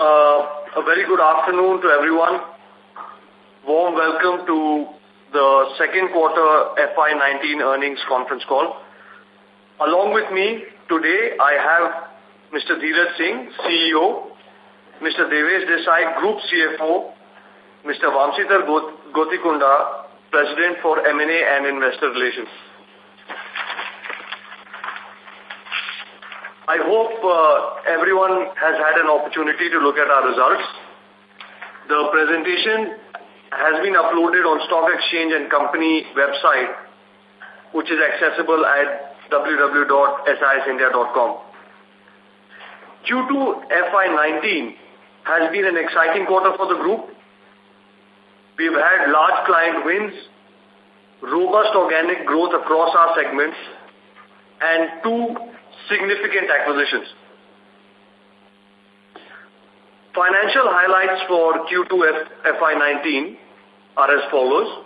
Uh, a very good afternoon to everyone. Warm welcome to the second quarter FY19 earnings conference call. Along with me today, I have Mr. Dheeraj Singh, CEO, Mr. Devesh Desai, Group CFO, Mr. Vamshidhar Guthikonda, President for M&A and Investor Relations. I hope uh, everyone has had an opportunity to look at our results. The presentation has been uploaded on Stock Exchange and Company website, which is accessible at www.sisindia.com. Q2 FY19 has been an exciting quarter for the group. We've had large client wins, robust organic growth across our segments, and two significant acquisitions. Financial highlights for Q2 FY19 are as follows.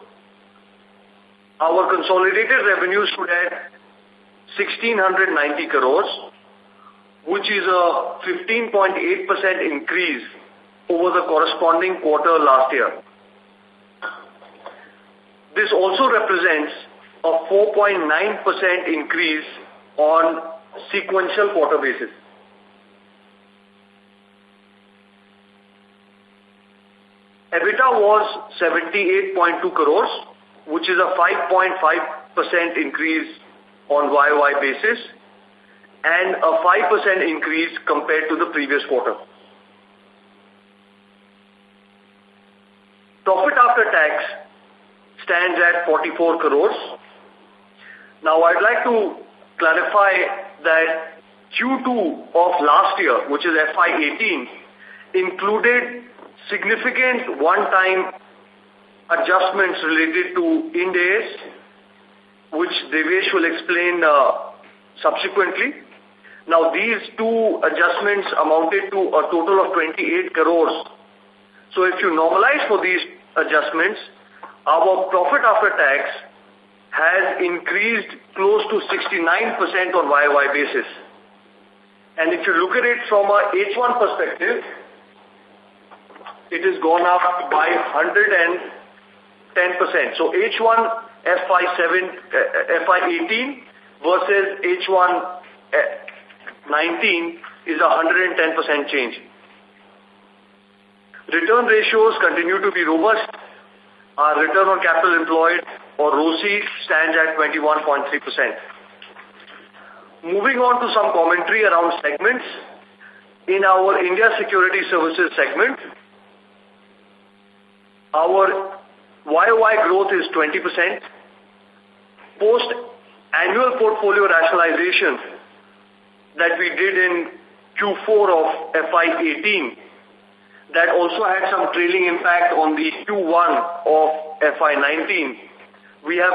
Our consolidated revenues stood at 1690 crores, which is a 15.8% increase over the corresponding quarter last year. This also represents a 4.9% increase on sequential quarter basis. EBITDA was 78.2 crores, which is a 5.5% increase on YOY basis and a 5% increase compared to the previous quarter. Profit after tax stands at 44 crores. Now, I'd like to clarify that Q2 of last year, which is FY18, included significant one-time adjustments related to Ind AS, which Devesh will explain uh, subsequently. Now, these two adjustments amounted to a total of 28 crores. So if you normalize for these adjustments, our profit after tax has increased close to 69% on YY basis. And if you look at it from a H1 perspective, it has gone up by 110%. So H1 FY7, uh, FY18 versus H1 uh, 19 is a 110% change. Return ratios continue to be robust. Our return on capital employed or ROCE stands at 21.3%. Moving on to some commentary around segments. In our India Security Services segment, our YOY growth is 20%. Post annual portfolio rationalization that we did in Q4 of FY18, that also had some trailing impact on the Q1 of FY19 we have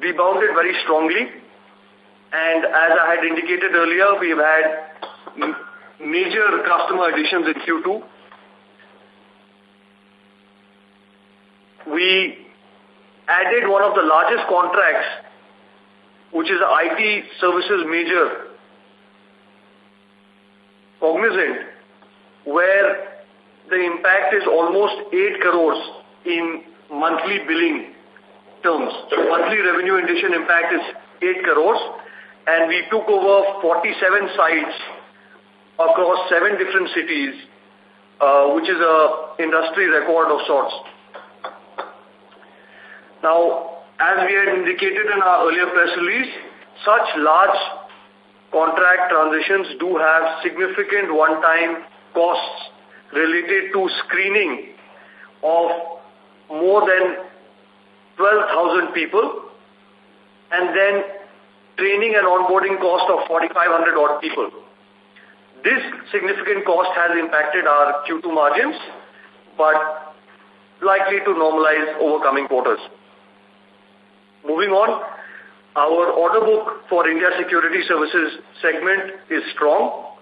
rebounded very strongly. And as I had indicated earlier, we've had major customer additions in Q2. We added one of the largest contracts, which is an IT services major, Cognizant, where the impact is almost 8 crores in monthly billing terms. So monthly revenue addition impact is 8 crores and we took over 47 sites across seven different cities, uh, which is a industry record of sorts. Now, as we had indicated in our earlier press release, such large contract transitions do have significant one-time costs related to screening of more than 12,000 people and then training and onboarding cost of 4,500 odd people. This significant cost has impacted our Q2 margins, but likely to normalize over coming quarters. Moving on, our order book for India Security Services segment is strong.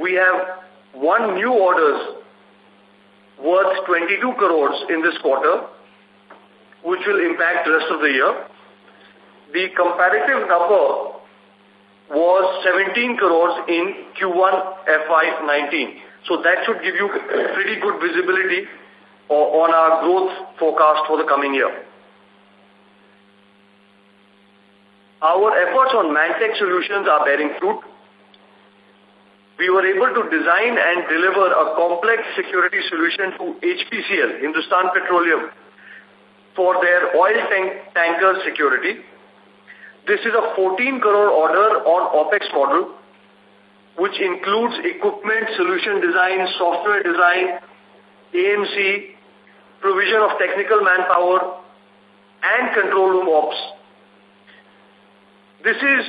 We have one new orders worth 22 crores in this quarter which will impact the rest of the year. The comparative number was 17 crores in Q1 FY19. So that should give you pretty good visibility on our growth forecast for the coming year. Our efforts on Mantech solutions are bearing fruit. We were able to design and deliver a complex security solution to HPCL, Hindustan Petroleum, for their oil tank tanker security. This is a 14 crore order on OPEX model, which includes equipment, solution design, software design, AMC, provision of technical manpower, and control room ops. This is,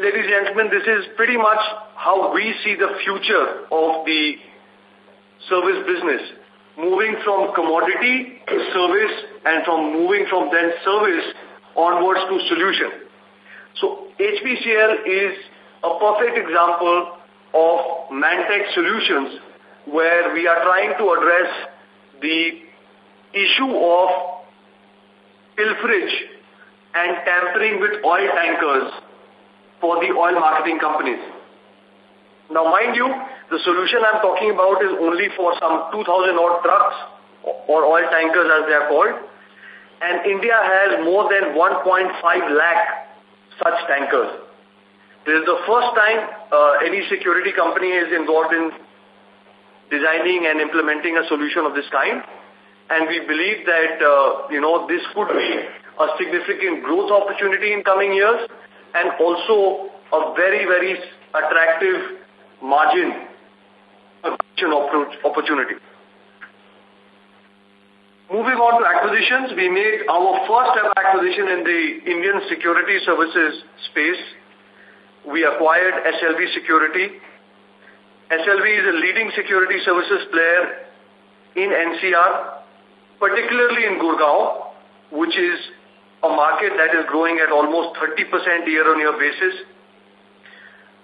ladies and gentlemen, this is pretty much how we see the future of the service business, moving from commodity to service and from moving from then service onwards to solution. So HPCL is a perfect example of Mantech solutions where we are trying to address the issue of pilferage and tampering with oil tankers for the oil marketing companies. Now, mind you, the solution I'm talking about is only for some 2,000 odd trucks or oil tankers as they are called. And India has more than 1.5 lakh such tankers. This is the first time uh, any security company is involved in designing and implementing a solution of this kind. And we believe that, uh, you know, this could be a significant growth opportunity in coming years and also a very, very attractive margin opportunity. Moving on to acquisitions, we made our first ever acquisition in the Indian security services space. We acquired SLV Security. SLV is a leading security services player in NCR, particularly in Gurgaon, which is a market that is growing at almost 30% year-on-year basis.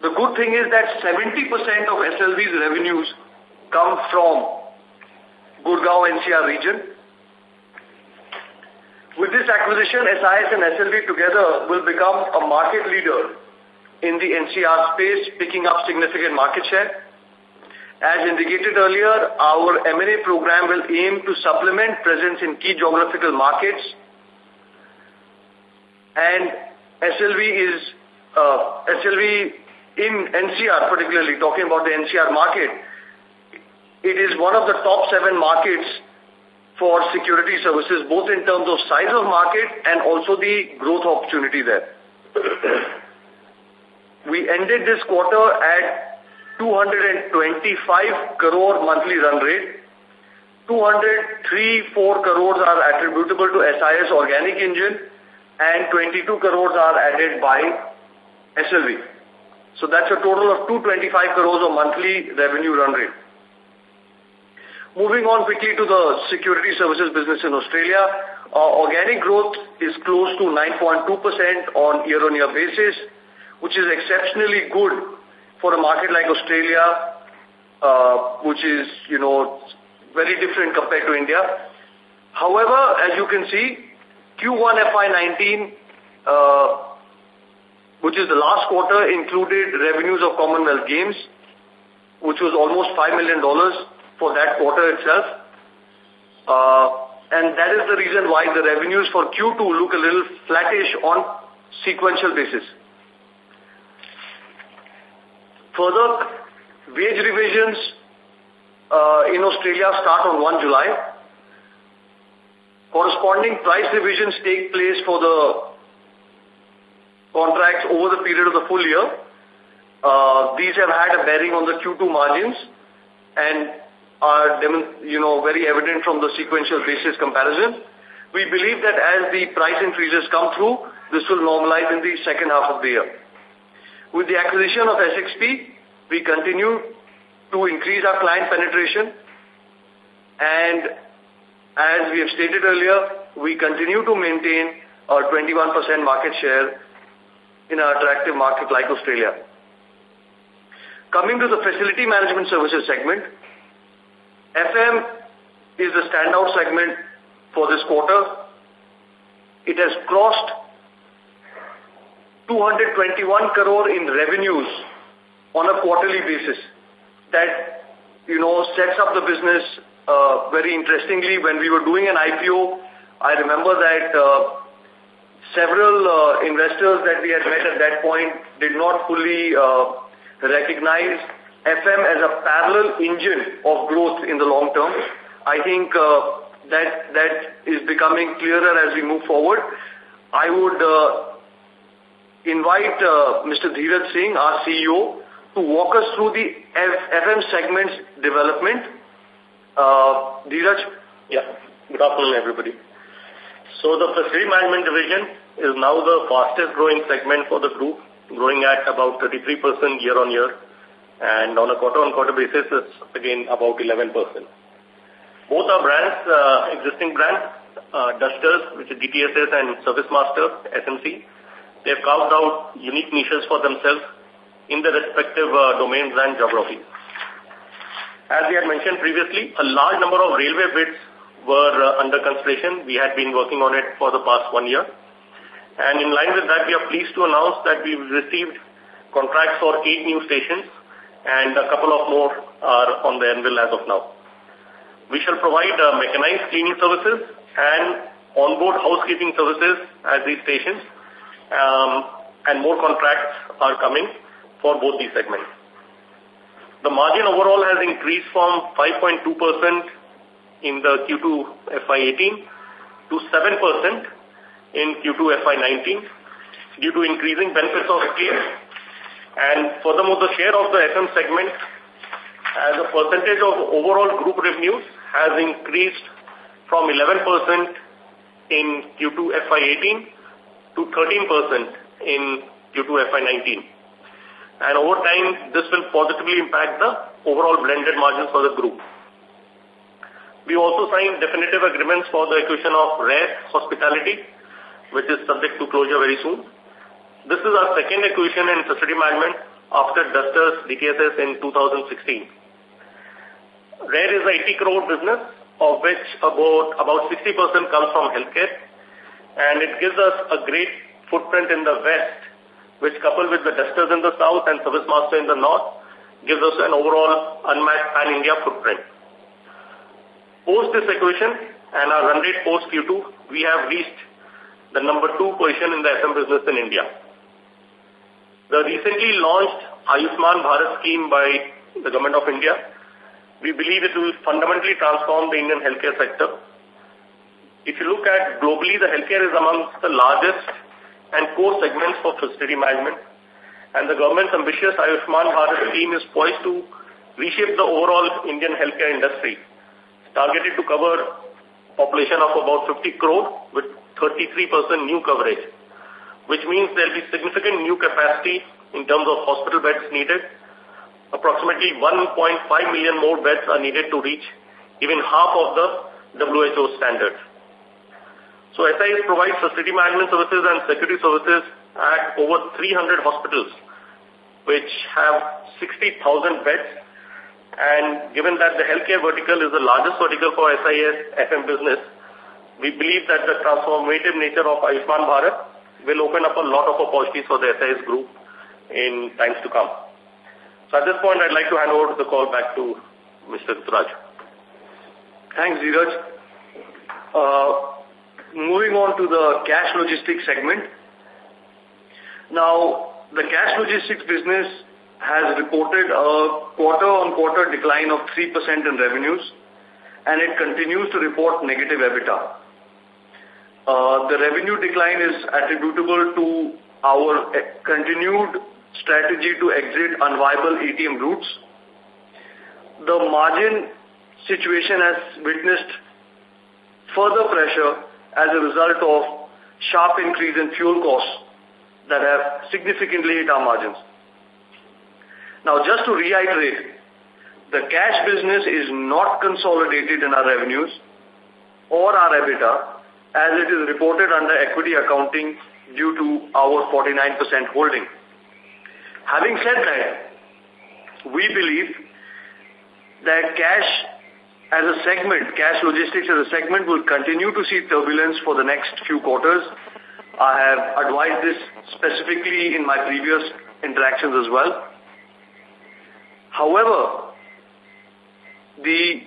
The good thing is that 70% of SLV's revenues come from Gurgaon NCR region with this acquisition, SIS and SLV together will become a market leader in the NCR space, picking up significant market share. As indicated earlier, our M&A program will aim to supplement presence in key geographical markets. And SLV is, uh, SLV in NCR particularly, talking about the NCR market, it is one of the top seven markets for security services, both in terms of size of market and also the growth opportunity there. we ended this quarter at 225 crore monthly run rate. 203 4 crores are attributable to SIS organic engine and 22 crores are added by SLV. So that's a total of 225 crores of monthly revenue run rate. Moving on quickly to the security services business in Australia, uh, organic growth is close to 9.2% on year-on-year basis, which is exceptionally good for a market like Australia, uh, which is, you know, very different compared to India. However, as you can see, Q1 FY19, uh, which is the last quarter, included revenues of Commonwealth Games, which was almost $5 million for that quarter itself. Uh, and that is the reason why the revenues for Q2 look a little flattish on sequential basis. Further, wage revisions uh, in Australia start on 1 July. Corresponding price revisions take place for the contracts over the period of the full year. Uh, these have had a bearing on the Q2 margins and are you know, very evident from the sequential basis comparison. We believe that as the price increases come through, this will normalize in the second half of the year. With the acquisition of SXP, we continue to increase our client penetration and as we have stated earlier, we continue to maintain our 21% market share in an attractive market like Australia. Coming to the facility management services segment, FM is the standout segment for this quarter. It has crossed 221 crore in revenues on a quarterly basis. That you know, sets up the business uh, very interestingly. When we were doing an IPO, I remember that uh, several uh, investors that we had met at that point did not fully uh, recognize FM as a parallel engine of growth in the long term. I think uh, that that is becoming clearer as we move forward. I would uh, invite uh, Mr. Dheeraj Singh, our CEO, to walk us through the F FM segment's development. Uh, Dheeraj? Yeah. Good afternoon, everybody. So the facility management division is now the fastest growing segment for the group, growing at about 33% year on year. And on a quarter on quarter basis, it's again about 11%. Both our brands, uh, existing brands, uh, Dusters, which is DTSS and Service Master, SMC, they've carved out unique niches for themselves in the respective uh, domains and geographies. As we had mentioned previously, a large number of railway bids were uh, under consideration. We had been working on it for the past one year. And in line with that, we are pleased to announce that we've received contracts for eight new stations and a couple of more are on the anvil as of now. We shall provide uh, mechanized cleaning services and onboard housekeeping services at these stations um, and more contracts are coming for both these segments. The margin overall has increased from 5.2% in the Q2 FY18 to 7% in Q2 FY19 due to increasing benefits of scale. And furthermore, the share of the FM segment as a percentage of overall group revenues has increased from 11% in Q2 FY18 to 13% in Q2 FY19. And over time, this will positively impact the overall blended margins for the group. We also signed definitive agreements for the acquisition of Rare Hospitality, which is subject to closure very soon. This is our second acquisition in facility management after Dusters DTSS in 2016. Rare is a 80 crore business, of which about, about 60% comes from healthcare, and it gives us a great footprint in the west, which coupled with the dusters in the south and service master in the north, gives us an overall unmatched pan-India footprint. Post this acquisition and our run rate post Q2, we have reached the number two position in the FM business in India. The recently launched Ayushman Bharat scheme by the Government of India, we believe it will fundamentally transform the Indian healthcare sector if you look at globally, the healthcare is amongst the largest and core segments for facility management. And the government's ambitious Ayushman Bharat scheme is poised to reshape the overall Indian healthcare industry, targeted to cover population of about 50 crore with 33% new coverage, which means there will be significant new capacity in terms of hospital beds needed. Approximately 1.5 million more beds are needed to reach even half of the WHO standard. So SIS provides facility management services and security services at over 300 hospitals, which have 60,000 beds. And given that the healthcare vertical is the largest vertical for SIS FM business, we believe that the transformative nature of Ayushman Bharat will open up a lot of opportunities for the SIS group in times to come. So at this point, I'd like to hand over the call back to Mr. Raj. Thanks, Dheeraj. Uh, moving on to the cash logistics segment. Now, the cash logistics business has reported a quarter-on-quarter -quarter decline of 3% in revenues, and it continues to report negative EBITDA. Uh, the revenue decline is attributable to our continued strategy to exit unviable ATM routes. The margin situation has witnessed further pressure as a result of sharp increase in fuel costs that have significantly hit our margins. Now, just to reiterate, the cash business is not consolidated in our revenues or our EBITDA as it is reported under equity accounting due to our 49% holding. Having said that, we believe that cash as a segment, cash logistics as a segment will continue to see turbulence for the next few quarters. I have advised this specifically in my previous interactions as well. However, the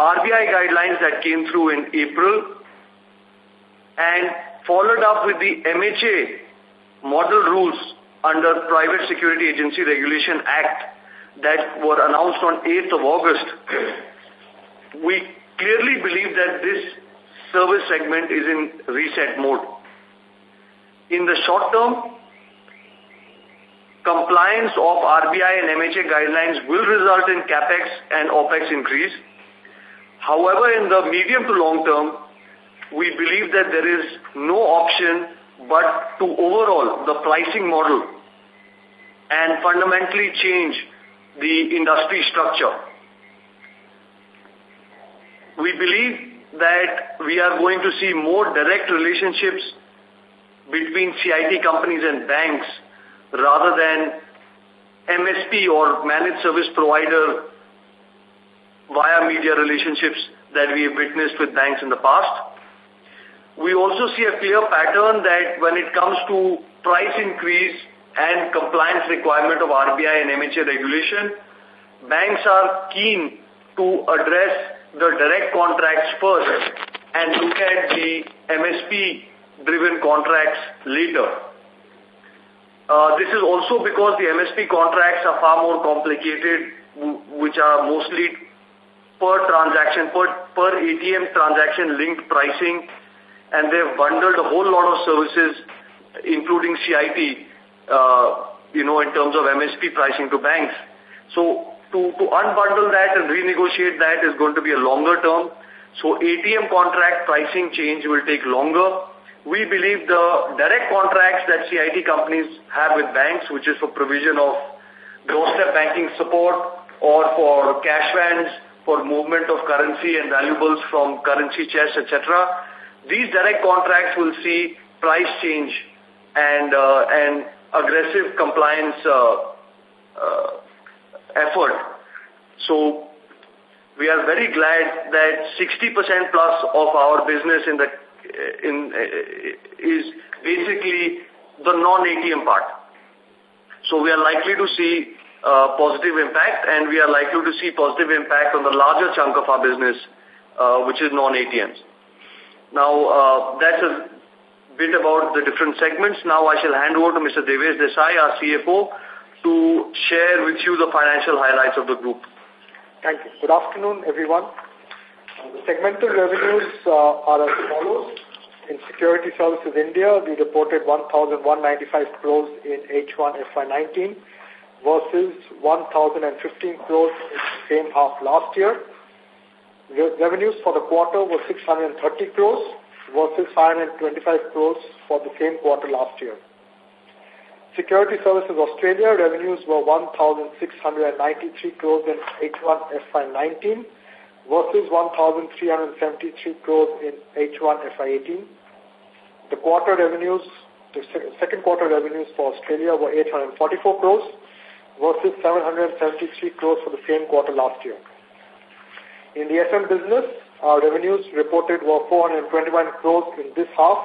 RBI guidelines that came through in April and followed up with the MHA model rules under Private Security Agency Regulation Act that were announced on 8th of August, we clearly believe that this service segment is in reset mode. In the short term, compliance of RBI and MHA guidelines will result in CapEx and OpEx increase. However, in the medium to long term, we believe that there is no option but to overall the pricing model and fundamentally change the industry structure. We believe that we are going to see more direct relationships between CIT companies and banks rather than MSP or managed service provider via media relationships that we have witnessed with banks in the past. We also see a clear pattern that when it comes to price increase and compliance requirement of RBI and MHA regulation, banks are keen to address the direct contracts first and look at the MSP-driven contracts later. Uh, this is also because the MSP contracts are far more complicated, which are mostly per transaction, per, per ATM transaction linked pricing, and they've bundled a whole lot of services, including CIT, uh, you know, in terms of MSP pricing to banks. So to, to unbundle that and renegotiate that is going to be a longer term. So ATM contract pricing change will take longer we believe the direct contracts that CIT companies have with banks, which is for provision of doorstep banking support or for cash vans for movement of currency and valuables from currency chests, etc. These direct contracts will see price change and uh, and aggressive compliance uh, uh, effort. So we are very glad that 60% plus of our business in the in, uh, is basically the non-ATM part. So we are likely to see uh, positive impact and we are likely to see positive impact on the larger chunk of our business, uh, which is non-ATMs. Now, uh, that's a bit about the different segments. Now I shall hand over to Mr. Devesh Desai, our CFO, to share with you the financial highlights of the group. Thank you. Good afternoon, everyone. Segmental revenues uh, are as follows. In Security Services India, we reported 1,195 crores in H1 FY19 versus 1,015 crores in the same half last year. Revenues for the quarter were 630 crores versus 525 crores for the same quarter last year. Security Services Australia revenues were 1,693 crores in H1 FY19 versus 1,373 crores in H1 FY18. The quarter revenues, the second quarter revenues for Australia were 844 crores versus 773 crores for the same quarter last year. In the FM business, our revenues reported were 421 crores in this half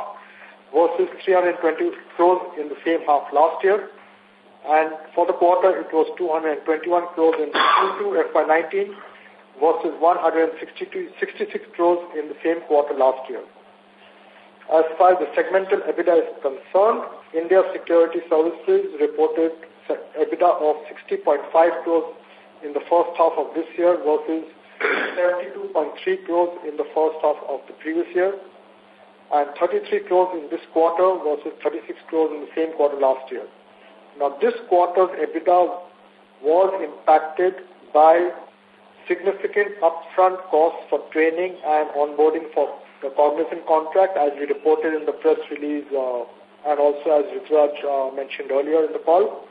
versus 320 crores in the same half last year. And for the quarter, it was 221 crores in Q2 FY19 versus 166 crores in the same quarter last year. As far as the segmental EBITDA is concerned, India Security Services reported EBITDA of 60.5 crores in the first half of this year versus 72.3 crores in the first half of the previous year and 33 crores in this quarter versus 36 crores in the same quarter last year. Now, this quarter's EBITDA was impacted by significant upfront costs for training and onboarding for the Cognizant contract as we reported in the press release uh, and also as Rituraj uh, mentioned earlier in the call.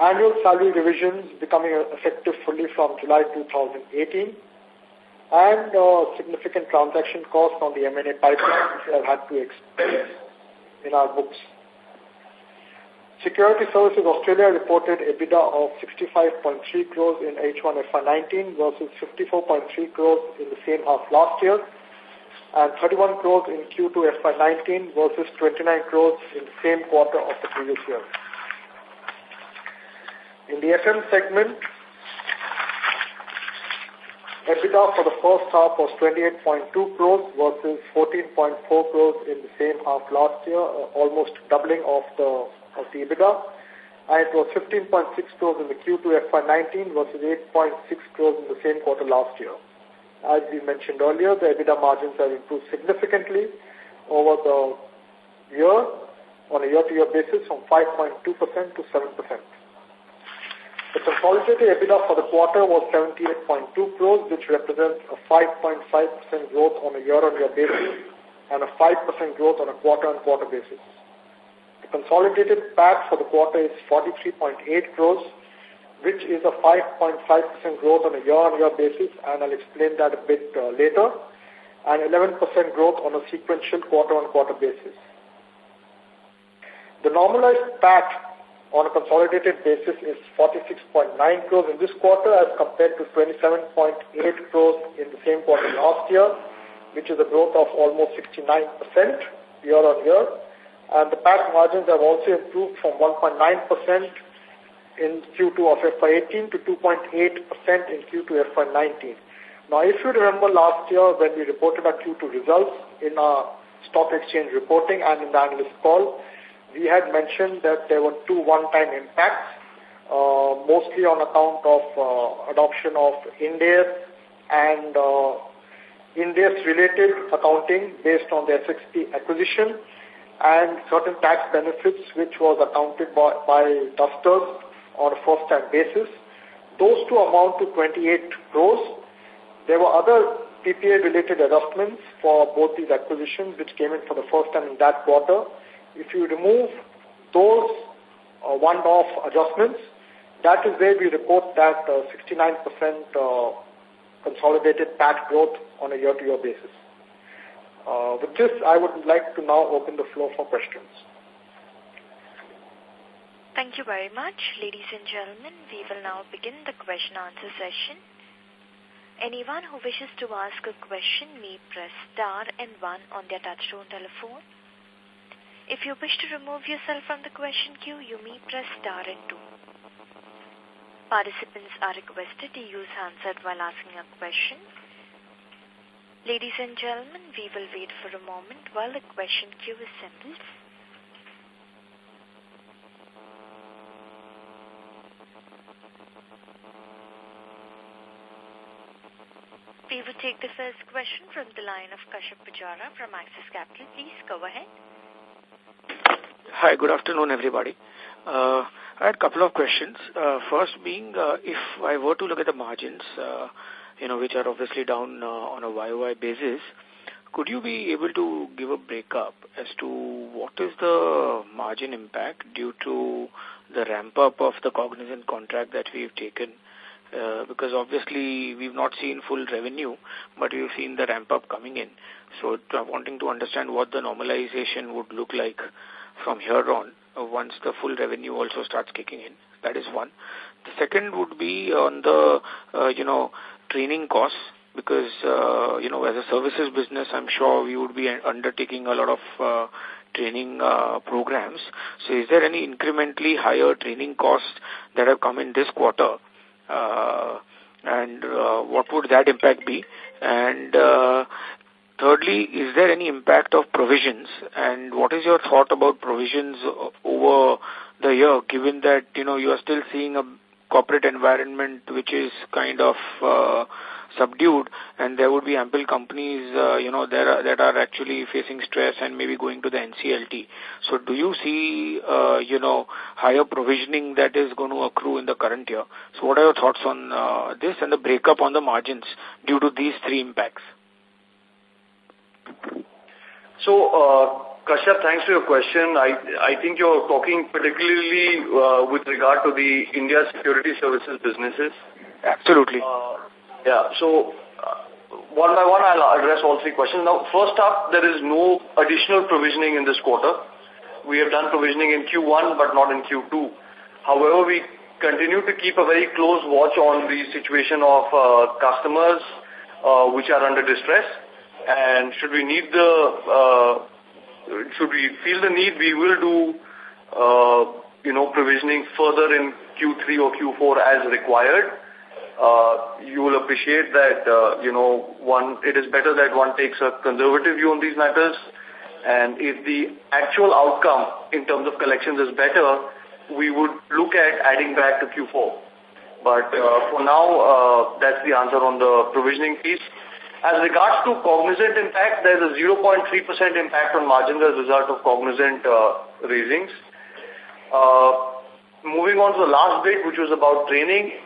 Annual salary revisions becoming effective fully from July 2018 and uh, significant transaction costs on the M&A pipeline which we have had to expense in our books. Security Services Australia reported EBITDA of 65.3 crores in H1 FY19 versus 54.3 crores in the same half last year and 31 crores in Q2 FY19 versus 29 crores in the same quarter of the previous year. In the FM segment, EBITDA for the first half was 28.2 crores versus 14.4 crores in the same half last year, uh, almost doubling of the, of the EBITDA. And it was 15.6 crores in the Q2 FY19 versus 8.6 crores in the same quarter last year. As we mentioned earlier, the EBITDA margins have improved significantly over the year on a year-to-year -year basis from 5.2% to 7%. The consolidated EBITDA for the quarter was 78.2 crores, which represents a 5.5% growth on a year-on-year -year basis and a 5% growth on a quarter-on-quarter -quarter basis. The consolidated PAT for the quarter is 43.8 crores, which is a 5.5% growth on a year-on-year -year basis, and I'll explain that a bit uh, later, and 11% growth on a sequential quarter-on-quarter -quarter basis. The normalized PAT on a consolidated basis is 46.9 crores in this quarter as compared to 27.8 crores in the same quarter last year, which is a growth of almost 69% year on year. And the PAT margins have also improved from 1.9% in Q2 of FY18 to 2.8% in Q2 FY19. Now, if you remember last year when we reported our Q2 results in our stock exchange reporting and in the analyst call, we had mentioned that there were two one-time impacts, uh, mostly on account of uh, adoption of Ind AS and uh, Ind AS related accounting based on the SXP acquisition and certain tax benefits which was accounted by, by Dusters on a first-time basis. Those two amount to 28 crores. There were other PPA-related adjustments for both these acquisitions which came in for the first time in that quarter. If you remove those uh, one-off adjustments, that is where we report that 69% uh, uh, consolidated PAT growth on a year-to-year -year basis. With this, I would like to now open the floor for questions. Thank you very much. Ladies and gentlemen, we will now begin the question-answer session. Anyone who wishes to ask a question may press star and one on their touchtone telephone. If you wish to remove yourself from the question queue, you may press star and two. Participants are requested to use handset while asking a question. Ladies and gentlemen, we will wait for a moment while the question queue is assembles. We will take the first question from the line of Kashyap Pujara from Axis Capital. Please go ahead. Hi, good afternoon, everybody. Uh, I had a couple of questions. Uh, first being, uh, if I were to look at the margins, uh, you know, which are obviously down uh, on a YOY basis, could you be able to give a breakup as to what is the margin impact due to the ramp-up of the Cognizant contract that we've taken? Uh, because obviously we've not seen full revenue, but we've seen the ramp-up coming in. So wanting to understand what the normalization would look like from here on uh, once the full revenue also starts kicking in. That is one. The second would be on the, uh, you know, training costs because, uh, you know, as a services business, I'm sure we would be undertaking a lot of uh, training uh, programs. So is there any incrementally higher training costs that have come in this quarter? Uh, and uh, what would that impact be? And uh, Thirdly, is there any impact of provisions and what is your thought about provisions over the year given that, you know, you are still seeing a corporate environment which is kind of uh, subdued and there would be ample companies, uh, you know, that are, that are actually facing stress and maybe going to the NCLT. So do you see, uh, you know, higher provisioning that is going to accrue in the current year? So what are your thoughts on uh, this and the breakup on the margins due to these three impacts? So, uh, Kashyap, thanks for your question. I, I think you're talking particularly uh, with regard to the India security services businesses. Absolutely. Uh, yeah, so uh, one by one I'll address all three questions. Now, first up, there is no additional provisioning in this quarter. We have done provisioning in Q1 but not in Q2. However, we continue to keep a very close watch on the situation of uh, customers uh, which are under distress and should we need the, uh, should we feel the need, we will do, uh, you know, provisioning further in Q3 or Q4 as required. uh, you will appreciate that, uh, you know, one, it is better that one takes a conservative view on these matters. And if the actual outcome in terms of collections is better, we would look at adding back to Q4. But uh, for now, uh, that's the answer on the provisioning piece. As regards to cognizant impact, there's a 0.3% impact on margins as a result of cognizant uh, raisings. Uh, moving on to the last bit, which was about training.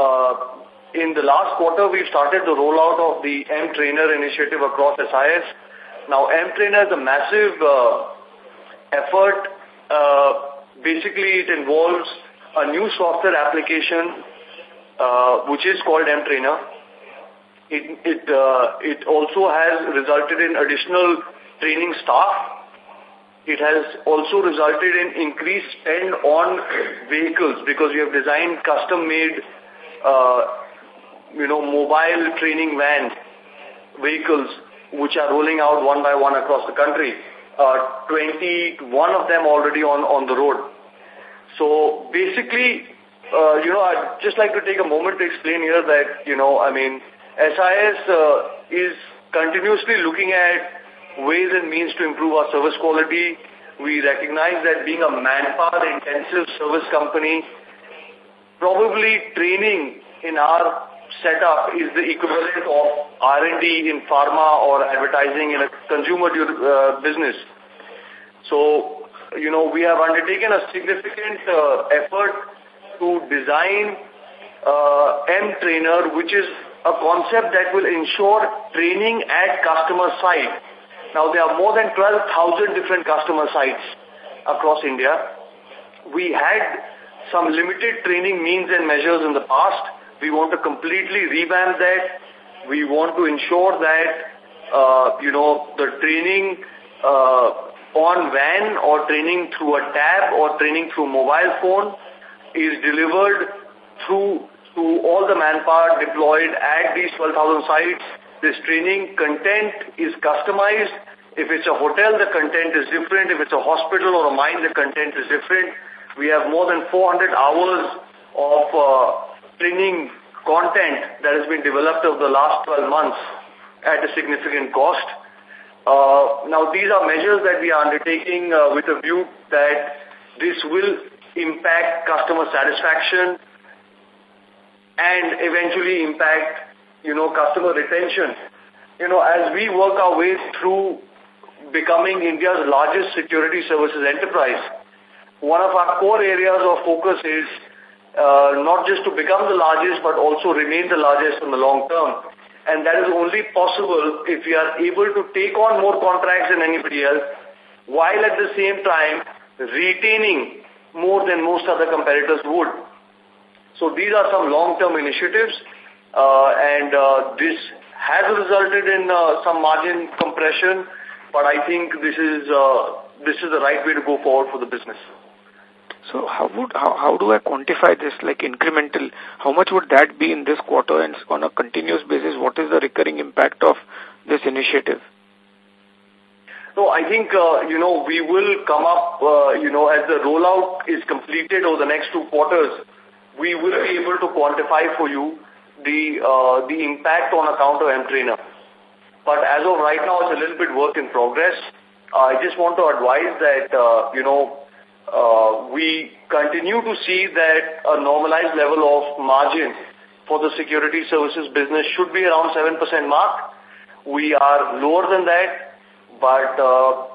Uh, in the last quarter, we started the rollout of the M-Trainer initiative across SIS. Now, M-Trainer is a massive uh, effort. Uh, basically, it involves a new software application, uh, which is called M-Trainer. It, it, uh, it also has resulted in additional training staff it has also resulted in increased spend on vehicles because we have designed custom-made, uh, you know, mobile training van vehicles which are rolling out one by one across the country. Uh, 21 of them already on, on the road. So basically, uh, you know, I'd just like to take a moment to explain here that, you know, I mean, SIS uh, is continuously looking at ways and means to improve our service quality. We recognize that being a manpower-intensive service company, probably training in our setup is the equivalent of R&D in pharma or advertising in a consumer uh, business. So, you know, we have undertaken a significant uh, effort to design uh, M-Trainer, which is a concept that will ensure training at customer site now, there are more than 12,000 different customer sites across India. We had some limited training means and measures in the past. We want to completely revamp that. We want to ensure that, uh, you know, the training uh, on van or training through a tab or training through mobile phone is delivered through to all the manpower deployed at these 12,000 sites this training content is customized. If it's a hotel, the content is different. If it's a hospital or a mine, the content is different. We have more than 400 hours of uh, training content that has been developed over the last 12 months at a significant cost. Uh, now, these are measures that we are undertaking uh, with a view that this will impact customer satisfaction and eventually impact you know, customer retention. You know, as we work our way through becoming India's largest security services enterprise, one of our core areas of focus is uh, not just to become the largest, but also remain the largest in the long term. And that is only possible if we are able to take on more contracts than anybody else, while at the same time retaining more than most other competitors would. So these are some long-term initiatives uh, and uh, this has resulted in uh, some margin compression, but I think this is this is the right way to go forward for the business. So how would how, how do I quantify this like incremental? How much would that be in this quarter and on a continuous basis? What is the recurring impact of this initiative? So I think, uh, you know, we will come up, uh, you know, as the rollout is completed over the next two quarters, we will be able to quantify for you the uh, the impact on account of M-Trainer. But as of right now, it's a little bit work in progress. I just want to advise that, uh, you know, uh, we continue to see that a normalized level of margin for the security services business should be around 7% mark. We are lower than that, but, uh,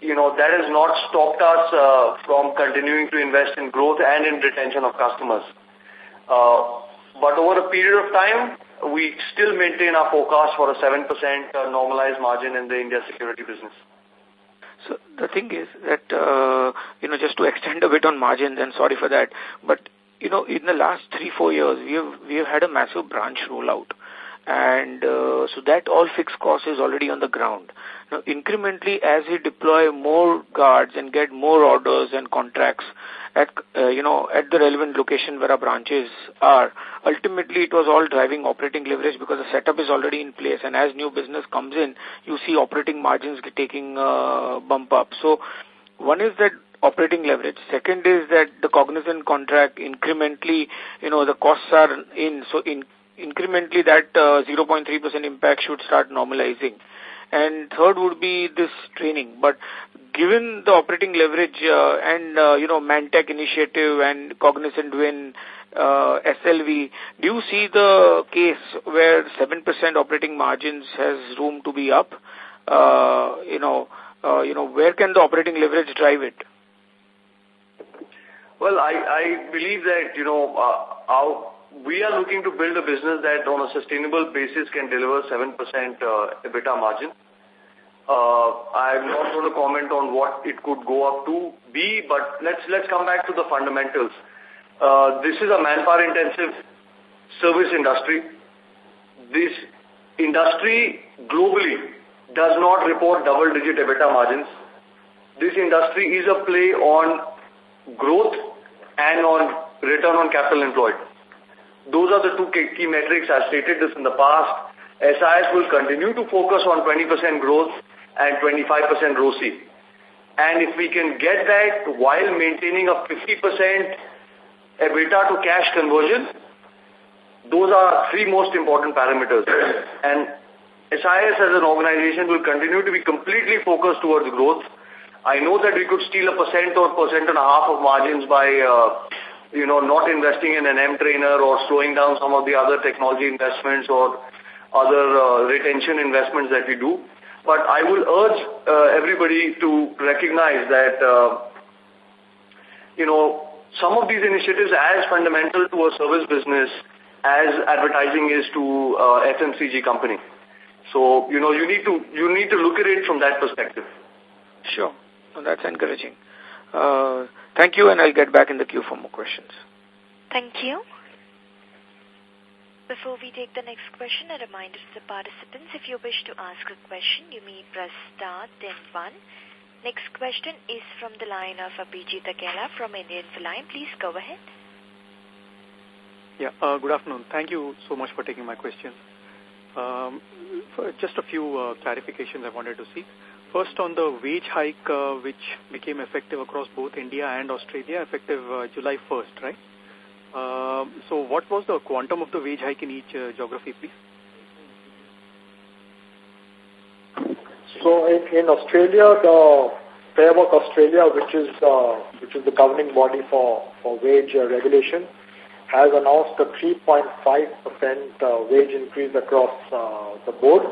you know, that has not stopped us uh, from continuing to invest in growth and in retention of customers. Uh, but over a period of time, we still maintain our forecast for a 7% uh, normalized margin in the India security business. So the thing is that, uh, you know, just to extend a bit on margins, and sorry for that, but, you know, in the last three, four years, we have, we have had a massive branch rollout. And uh, so that all fixed cost is already on the ground. Now, incrementally, as we deploy more guards and get more orders and contracts at, uh, you know, at the relevant location where our branches are, ultimately it was all driving operating leverage because the setup is already in place. And as new business comes in, you see operating margins taking uh, bump up. So one is that operating leverage. Second is that the Cognizant contract incrementally, you know, the costs are in, so in incrementally that 0.3% uh, impact should start normalizing. And third would be this training. But given the operating leverage uh, and, uh, you know, Mantech initiative and Cognizant win, uh, SLV, do you see the case where 7% operating margins has room to be up? Uh, you know, uh, you know, where can the operating leverage drive it? Well, I, I believe that, you know, uh, our, we are looking to build a business that on a sustainable basis can deliver 7% uh, EBITDA margin. Uh, I'm not going to comment on what it could go up to be, but let's let's come back to the fundamentals. Uh, this is a manpower-intensive service industry. This industry globally does not report double-digit EBITDA margins. This industry is a play on growth and on return on capital employed. Those are the two key metrics. I've stated this in the past. SIS will continue to focus on 20% growth and 25% ROCE. And if we can get that while maintaining a 50% EBITDA to cash conversion, those are three most important parameters. And SIS as an organization will continue to be completely focused towards growth. I know that we could steal a percent or percent and a half of margins by uh, you know, not investing in an M-trainer or slowing down some of the other technology investments or other uh, retention investments that we do. But I will urge uh, everybody to recognize that, uh, you know, some of these initiatives as fundamental to a service business as advertising is to uh, FMCG company. So, you know, you need to you need to look at it from that perspective. Sure. Well, that's encouraging. Uh, thank you, and I'll get back in the queue for more questions. Thank you. Before we take the next question, a reminder to the participants, if you wish to ask a question, you may press star, then one. Next question is from the line of Abhijit Akella from Indian Line. Please go ahead. Yeah, uh, good afternoon. Thank you so much for taking my question. Um, just a few uh, clarifications I wanted to seek. First, on the wage hike, uh, which became effective across both India and Australia, effective uh, July 1st, right? Uh, so what was the quantum of the wage hike in each uh, geography, please? So in, in Australia, the Fair Work Australia, which is uh, which is the governing body for for wage uh, regulation, has announced a 3.5 percent uh, wage increase across the board,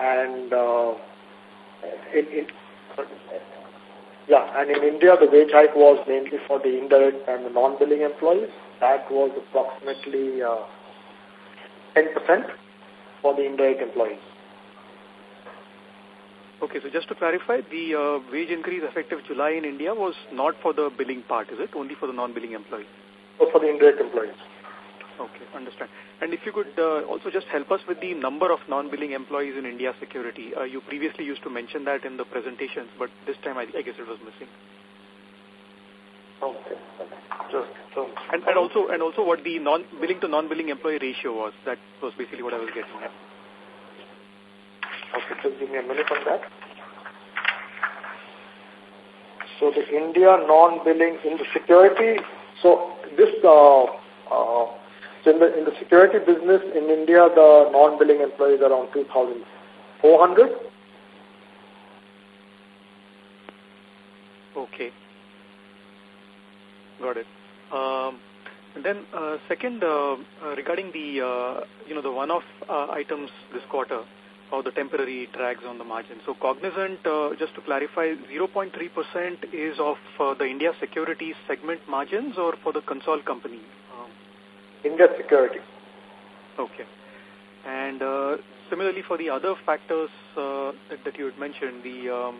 and yeah, and in India, the wage hike was mainly for the indirect and the non-billing employees. That was approximately 10% uh, for the indirect employees. Okay, so just to clarify, the uh, wage increase effective July in India was not for the billing part, is it? Only for the non-billing employees? Or for the indirect employees. Okay, understand. And if you could uh, also just help us with the number of non-billing employees in India security. Uh, you previously used to mention that in the presentations, but this time I, I guess it was missing. Okay. Just, so. And, and also and also what the non billing to non billing employee ratio was. That was basically what I was getting at. Okay, just give me a minute on that. So the India non-billing in the security, so this uh, uh, in the, in the security business in India, the non-billing employees are around 2,400. Okay. Got it. Um, and then uh, second, uh, uh, regarding the, uh, you know, the one-off uh, items this quarter, or the temporary drags on the margin. So Cognizant, uh, just to clarify, 0.3% is of uh, the India security segment margins or for the console company? India security. Okay. And uh, similarly for the other factors uh, that, that you had mentioned, the um,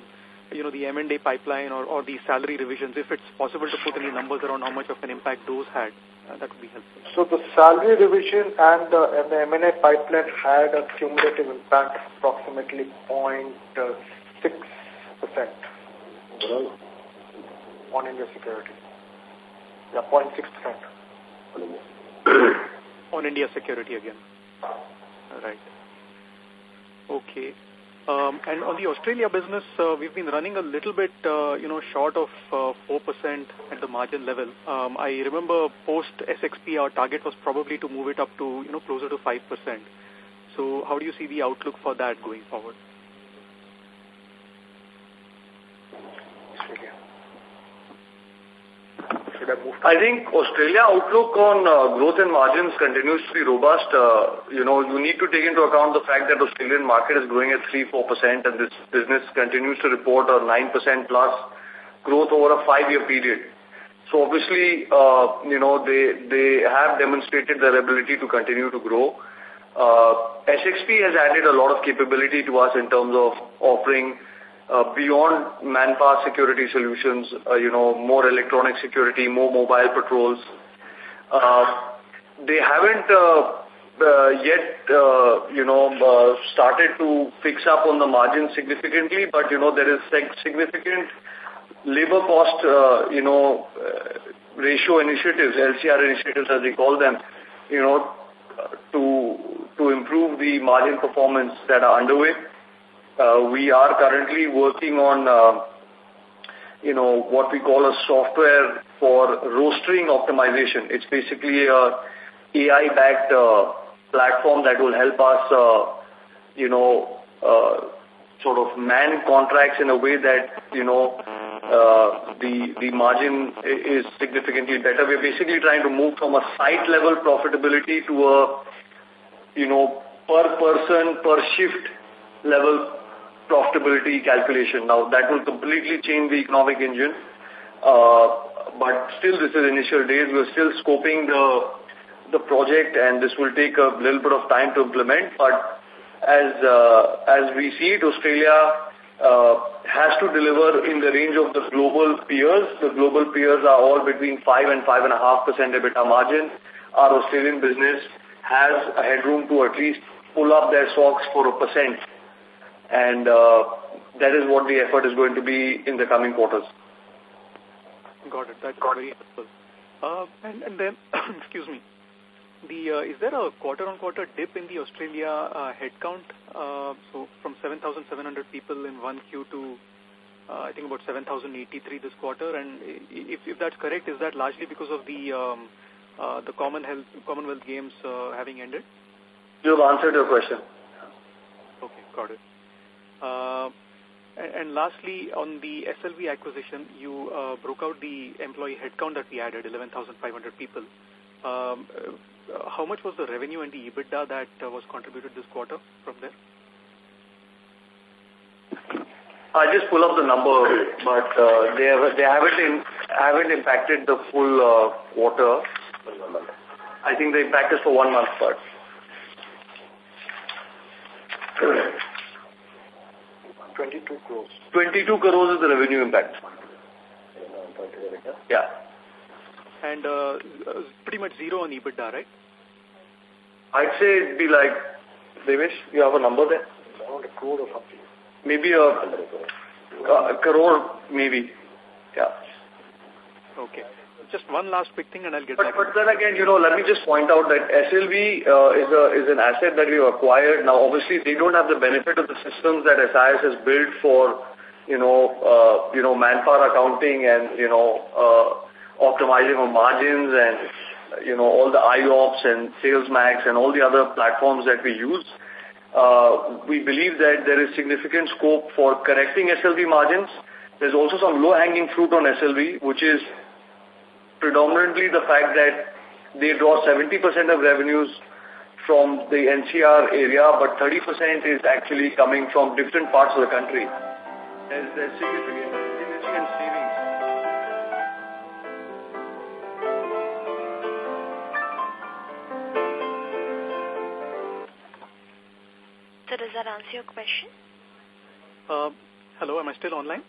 you know the M&A pipeline or, or the salary revisions, if it's possible to put any numbers around how much of an impact those had, uh, that would be helpful. So the salary revision and, uh, and the M&A pipeline had a cumulative impact of approximately 0.6 percent on India security. Yeah, 0.6 percent. on India security again. Right. Okay. Um, and on the Australia business, uh, we've been running a little bit, uh, you know, short of uh, 4% at the margin level. Um, I remember post SXP, our target was probably to move it up to, you know, closer to 5%. So how do you see the outlook for that going forward? I think Australia outlook on uh, growth and margins continues to be robust. Uh, you know, you need to take into account the fact that Australian market is growing at 3-4% and this business continues to report a 9% plus growth over a five-year period. So obviously, uh, you know, they, they have demonstrated their ability to continue to grow. Uh, SXP has added a lot of capability to us in terms of offering beyond manpower security solutions, uh, you know, more electronic security, more mobile patrols. Uh, they haven't uh, uh, yet, uh, you know, uh, started to fix up on the margin significantly, but, you know, there is significant labor cost, uh, you know, uh, ratio initiatives, LCR initiatives as we call them, you know, to, to improve the margin performance that are underway. Uh, we are currently working on, uh, you know, what we call a software for rostering optimization. It's basically a AI-backed uh, platform that will help us, uh, you know, uh, sort of man contracts in a way that, you know, uh, the, the margin is significantly better. We're basically trying to move from a site-level profitability to a, you know, per person, per shift level profitability calculation. Now, that will completely change the economic engine. Uh, but still, this is initial days. We're still scoping the the project, and this will take a little bit of time to implement. But as uh, as we see it, Australia uh, has to deliver in the range of the global peers. The global peers are all between 5 and 5.5% EBITDA margin. Our Australian business has a headroom to at least pull up their socks for a percent and uh, that is what the effort is going to be in the coming quarters. Got it. That's very helpful. Uh, and, and then, excuse me, the uh, is there a quarter-on-quarter -quarter dip in the Australia uh, headcount? Uh, so from 7,700 people in 1Q to uh, I think about 7,083 this quarter. And if, if that's correct, is that largely because of the um, uh, the Commonwealth, Commonwealth Games uh, having ended? You've answered your question. Okay, got it. Uh, and lastly, on the SLV acquisition, you uh, broke out the employee headcount that we added, 11,500 people. Um, uh, how much was the revenue and the EBITDA that uh, was contributed this quarter from there? I just pull up the number, but uh, they have, they haven't in, haven't impacted the full uh, quarter. I think the impact is for one month, but. 22 crores. 22 crores is the revenue impact. Yeah. And uh, pretty much zero on EBITDA, right? I'd say it'd be like, Devesh, you have a number there? Around a crore or something. Maybe a, a crore, maybe. Yeah. Okay. Just one last quick thing and I'll get but, back. But then again, you know, let me just point out that SLV uh, is, a, is an asset that we have acquired. Now, obviously, they don't have the benefit of the systems that SIS has built for, you know, uh, you know, manpower accounting and, you know, uh, optimizing of margins and, you know, all the IOPS and SalesMax and all the other platforms that we use. Uh, we believe that there is significant scope for correcting SLV margins. There's also some low-hanging fruit on SLV, which is predominantly the fact that they draw 70% of revenues from the NCR area, but 30% is actually coming from different parts of the country. There's, there's significant, significant savings. So does that answer your question? Uh, hello, am I still online?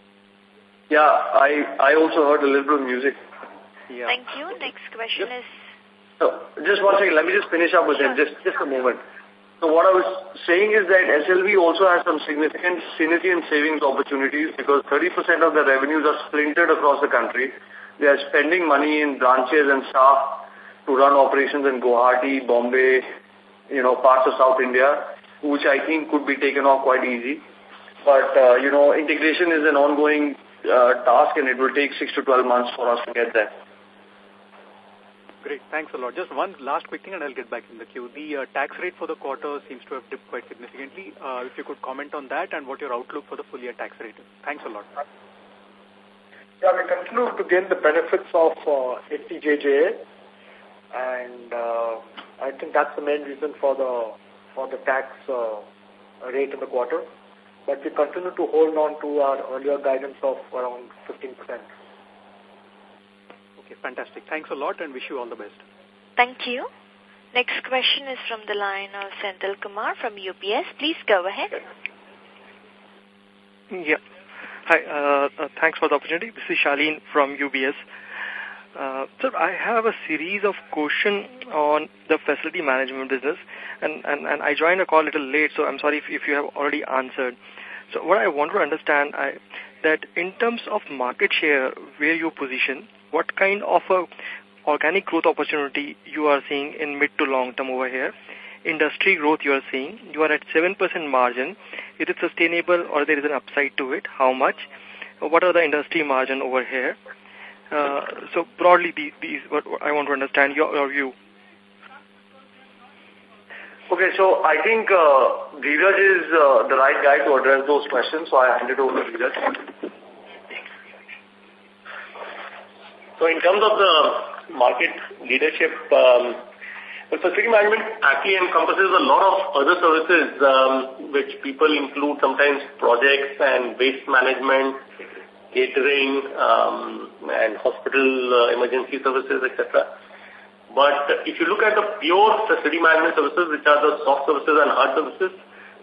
Yeah, I, I also heard a little bit of music. Yeah. Thank you. Next question is... So, just one second. Let me just finish up with sure. it. Just, just a moment. So what I was saying is that SLV also has some significant synergy and savings opportunities because 30% of the revenues are splintered across the country. They are spending money in branches and staff to run operations in Guwahati, Bombay, you know, parts of South India, which I think could be taken off quite easy. But, uh, you know, integration is an ongoing uh, task and it will take 6 to 12 months for us to get there. Great. Thanks a lot. Just one last quick thing and I'll get back in the queue. The uh, tax rate for the quarter seems to have dipped quite significantly. Uh, if you could comment on that and what your outlook for the full year tax rate is. Thanks a lot. Yeah, we continue to gain the benefits of uh, 80JJA and uh, I think that's the main reason for the for the tax uh, rate in the quarter. But we continue to hold on to our earlier guidance of around 15%. Okay, fantastic. Thanks a lot and wish you all the best. Thank you. Next question is from the line of Senthil Kumar from UBS. Please go ahead. Yeah. Hi, uh, uh, thanks for the opportunity. This is Shalin from UBS. Uh, sir, I have a series of questions on the facility management business, and, and, and I joined the call a little late, so I'm sorry if, if you have already answered. So what I want to understand, I, that in terms of market share, where you position, what kind of a organic growth opportunity you are seeing in mid to long term over here? Industry growth you are seeing, you are at 7% margin. Is it sustainable or there is an upside to it? How much? What are the industry margin over here? Uh, so broadly, these, these what I want to understand your, your view. Okay, so I think uh, Dheeraj is uh, the right guy to address those questions, so I hand it over to Dheeraj. So in terms of the market leadership, um, facility management actually encompasses a lot of other services um, which people include sometimes projects and waste management, catering, um, and hospital uh, emergency services, etc. But if you look at the pure facility management services, which are the soft services and hard services,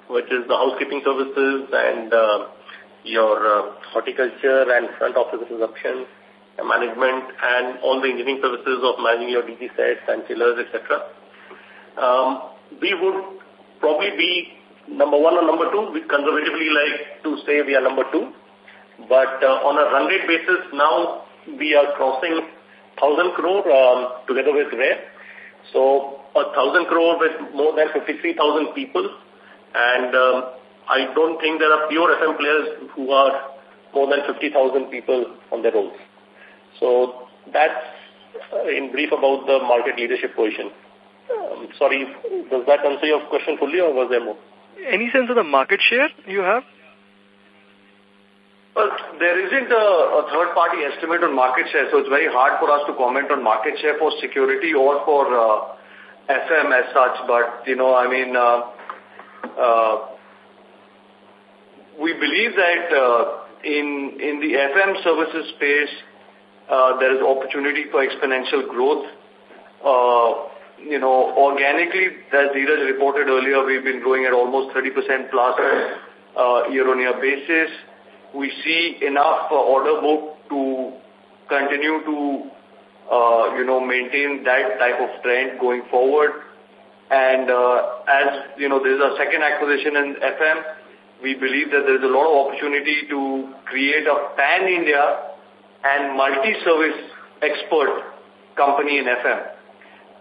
which is the housekeeping services and uh, your uh, horticulture and front office reception, management, and all the engineering services of managing your DG sets and chillers, etc. Um, we would probably be number one or number two. We conservatively like to say we are number two. But uh, on a run rate basis, now we are crossing 1,000 crore um, together with RARE. So a 1,000 crore with more than 53,000 people. And um, I don't think there are pure FM players who are more than 50,000 people on their rolls. So that's uh, in brief about the market leadership position. Um, sorry, does that answer your question fully or was there more? Any sense of the market share you have? Well, there isn't a, a third-party estimate on market share, so it's very hard for us to comment on market share for security or for uh, FM as such. But, you know, I mean, uh, uh, we believe that uh, in, in the FM services space, uh, there is opportunity for exponential growth. Uh, you know, organically, as Dheeraj reported earlier, we've been growing at almost 30% plus uh, year-on-year basis we see enough uh, order book to continue to, uh, you know, maintain that type of trend going forward. And uh, as, you know, there's a second acquisition in FM, we believe that there's a lot of opportunity to create a pan-India and multi-service expert company in FM.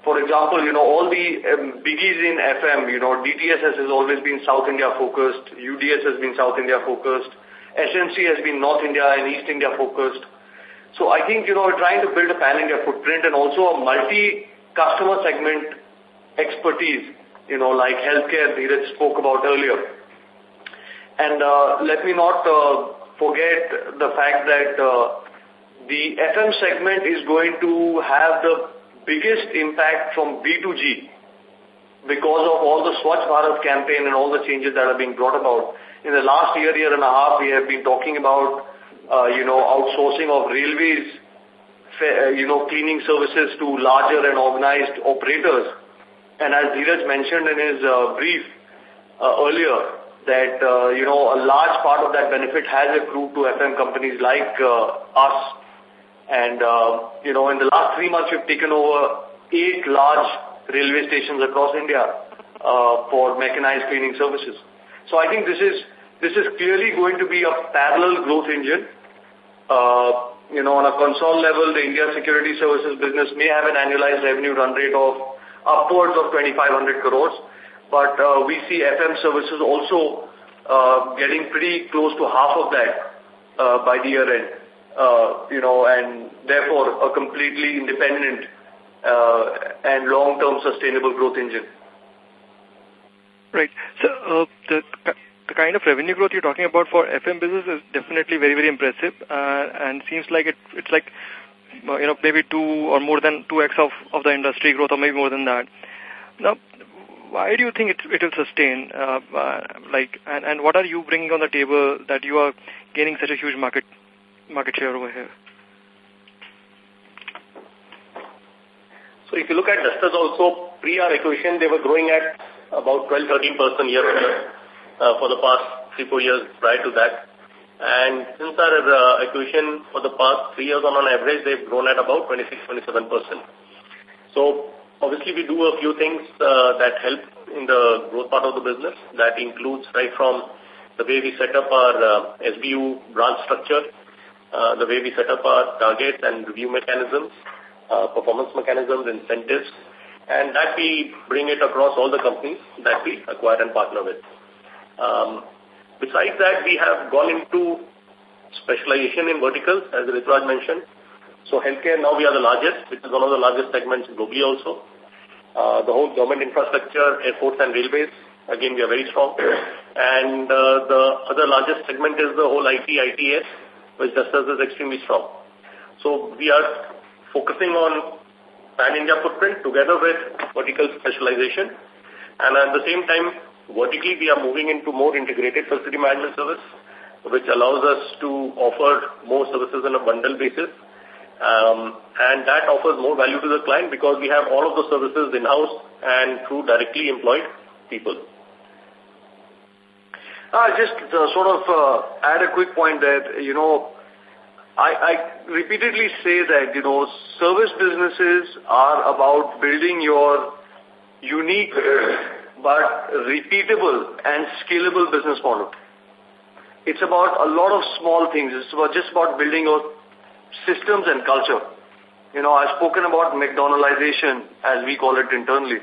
For example, you know, all the um, biggies in FM, you know, DTSS has always been South India focused, UDS has been South India focused, SNC has been North India and East India focused. So I think, you know, we're trying to build a pan-India footprint and also a multi-customer segment expertise, you know, like healthcare Dheeraj spoke about earlier. And uh, let me not uh, forget the fact that uh, the FM segment is going to have the biggest impact from B2G because of all the Swachh Bharat campaign and all the changes that are being brought about in the last year, year and a half, we have been talking about, uh, you know, outsourcing of railways, uh, you know, cleaning services to larger and organized operators. And as Dheeraj mentioned in his uh, brief uh, earlier, that, uh, you know, a large part of that benefit has accrued to FM companies like uh, us. And, uh, you know, in the last three months, we've taken over eight large railway stations across India uh, for mechanized cleaning services. So I think this is this is clearly going to be a parallel growth engine. Uh, you know, on a console level, the India Security Services business may have an annualized revenue run rate of upwards of 2,500 crores. But uh, we see FM services also uh, getting pretty close to half of that uh, by the year end. Uh, you know, and therefore a completely independent uh, and long-term sustainable growth engine. Right. So uh, the the kind of revenue growth you're talking about for FM business is definitely very very impressive, uh, and seems like it it's like uh, you know maybe two or more than two x of of the industry growth, or maybe more than that. Now, why do you think it it will sustain? Uh, uh, like, and and what are you bringing on the table that you are gaining such a huge market market share over here? So if you look at dusters also, pre our acquisition, they were growing at about 12-13% year on year uh, for the past three, four years prior to that. And since our uh, acquisition for the past three years on an average, they've grown at about 26-27%. So obviously we do a few things uh, that help in the growth part of the business. That includes right from the way we set up our uh, SBU branch structure, uh, the way we set up our targets and review mechanisms, uh, performance mechanisms, incentives, and that we bring it across all the companies that we acquire and partner with. Um, besides that, we have gone into specialization in verticals, as Rituraj mentioned. So healthcare, now we are the largest, which is one of the largest segments globally also. Uh, the whole government infrastructure, airports and railways, again, we are very strong. And uh, the other largest segment is the whole IT, ITES, which just is extremely strong. So we are focusing on pan-India footprint together with vertical specialization. And at the same time, vertically we are moving into more integrated facility management service, which allows us to offer more services on a bundle basis. Um, and that offers more value to the client because we have all of the services in-house and through directly employed people. Uh, just uh, sort of uh, add a quick point that, you know, I, I repeatedly say that, you know, service businesses are about building your unique but repeatable and scalable business model. It's about a lot of small things. It's about just about building your systems and culture. You know, I've spoken about McDonaldization, as we call it internally.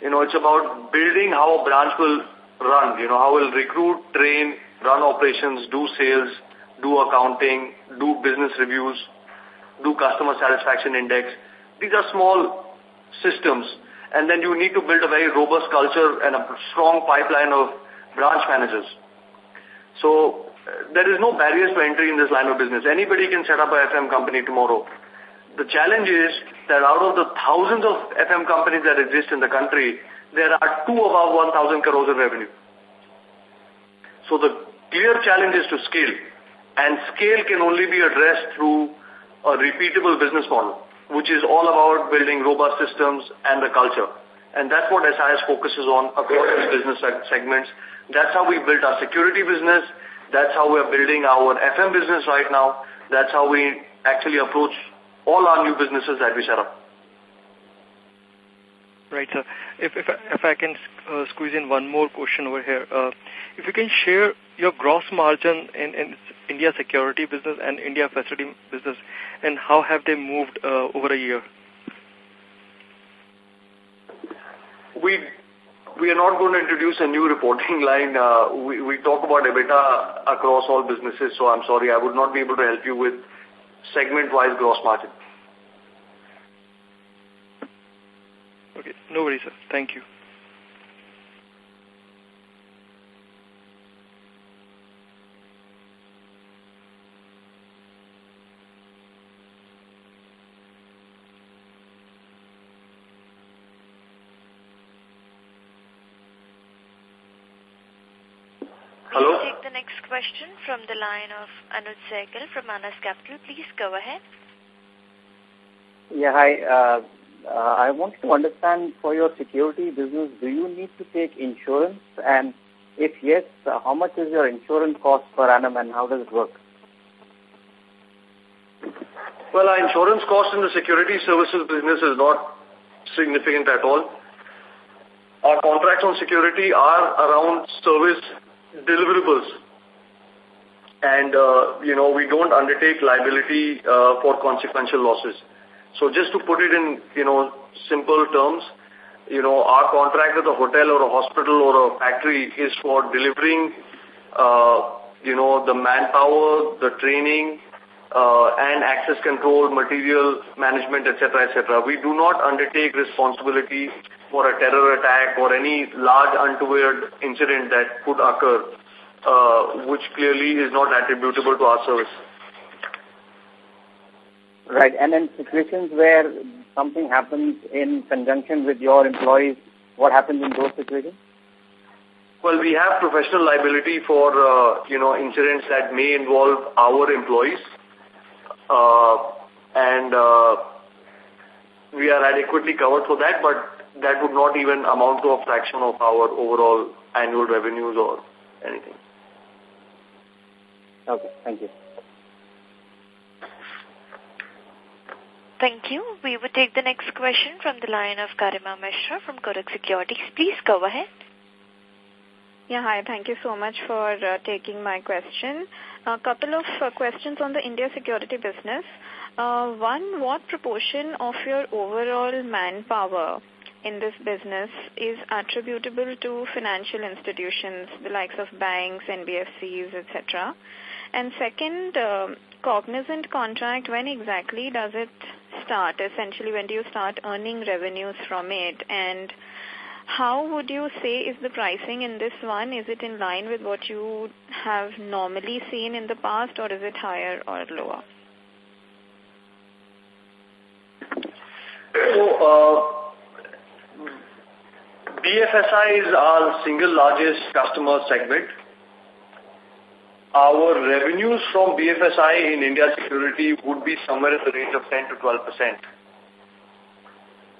You know, it's about building how a branch will run, you know, how will recruit, train, run operations, do sales, do accounting, do business reviews, do customer satisfaction index. These are small systems. And then you need to build a very robust culture and a strong pipeline of branch managers. So there is no barriers to entry in this line of business. Anybody can set up a FM company tomorrow. The challenge is that out of the thousands of FM companies that exist in the country, there are two above 1,000 crores of revenue. So the clear challenge is to scale. And scale can only be addressed through a repeatable business model, which is all about building robust systems and the culture. And that's what SIS focuses on across its business segments. That's how we built our security business. That's how we're building our FM business right now. That's how we actually approach all our new businesses that we set up. Right, sir. If, if, if I can uh, squeeze in one more question over here. Uh, if you can share your gross margin in, in India security business and India facility business, and how have they moved uh, over a year? We we are not going to introduce a new reporting line. Uh, we, we talk about EBITDA across all businesses, so I'm sorry, I would not be able to help you with segment-wise gross margin. Okay, no worries, sir. Thank you. hello, take The next question from the line of Anuj Sehgal from Manas Capital. Please go ahead. Yeah, hi. Uh, uh, I want to understand for your security business, do you need to take insurance? And if yes, uh, how much is your insurance cost per annum and how does it work? Well, our insurance cost in the security services business is not significant at all. Our contracts on security are around service deliverables and, uh, you know, we don't undertake liability uh, for consequential losses. So just to put it in, you know, simple terms, you know, our contract with a hotel or a hospital or a factory is for delivering uh, you know, the manpower, the training, uh, and access control, material management, etc., etc. We do not undertake responsibility for a terror attack or any large untoward incident that could occur, uh, which clearly is not attributable to our service. Right. And in situations where something happens in conjunction with your employees, what happens in those situations? Well, we have professional liability for, uh, you know, incidents that may involve our employees. Uh, and uh, we are adequately covered for that, but that would not even amount to a fraction of our overall annual revenues or anything. Okay, thank you. Thank you. We will take the next question from the line of Garima Mishra from Kotak Securities. Please go ahead. Yeah, hi. Thank you so much for uh, taking my question. A couple of uh, questions on the India security business. Uh, one, what proportion of your overall manpower in this business is attributable to financial institutions, the likes of banks, NBFCs, etc.? And second, uh, Cognizant contract, when exactly does it start? Essentially, when do you start earning revenues from it? And how would you say is the pricing in this one? Is it in line with what you have normally seen in the past or is it higher or lower? So, uh, BFSI is our single largest customer segment. Our revenues from BFSI in India security would be somewhere in the range of 10 to 12 percent.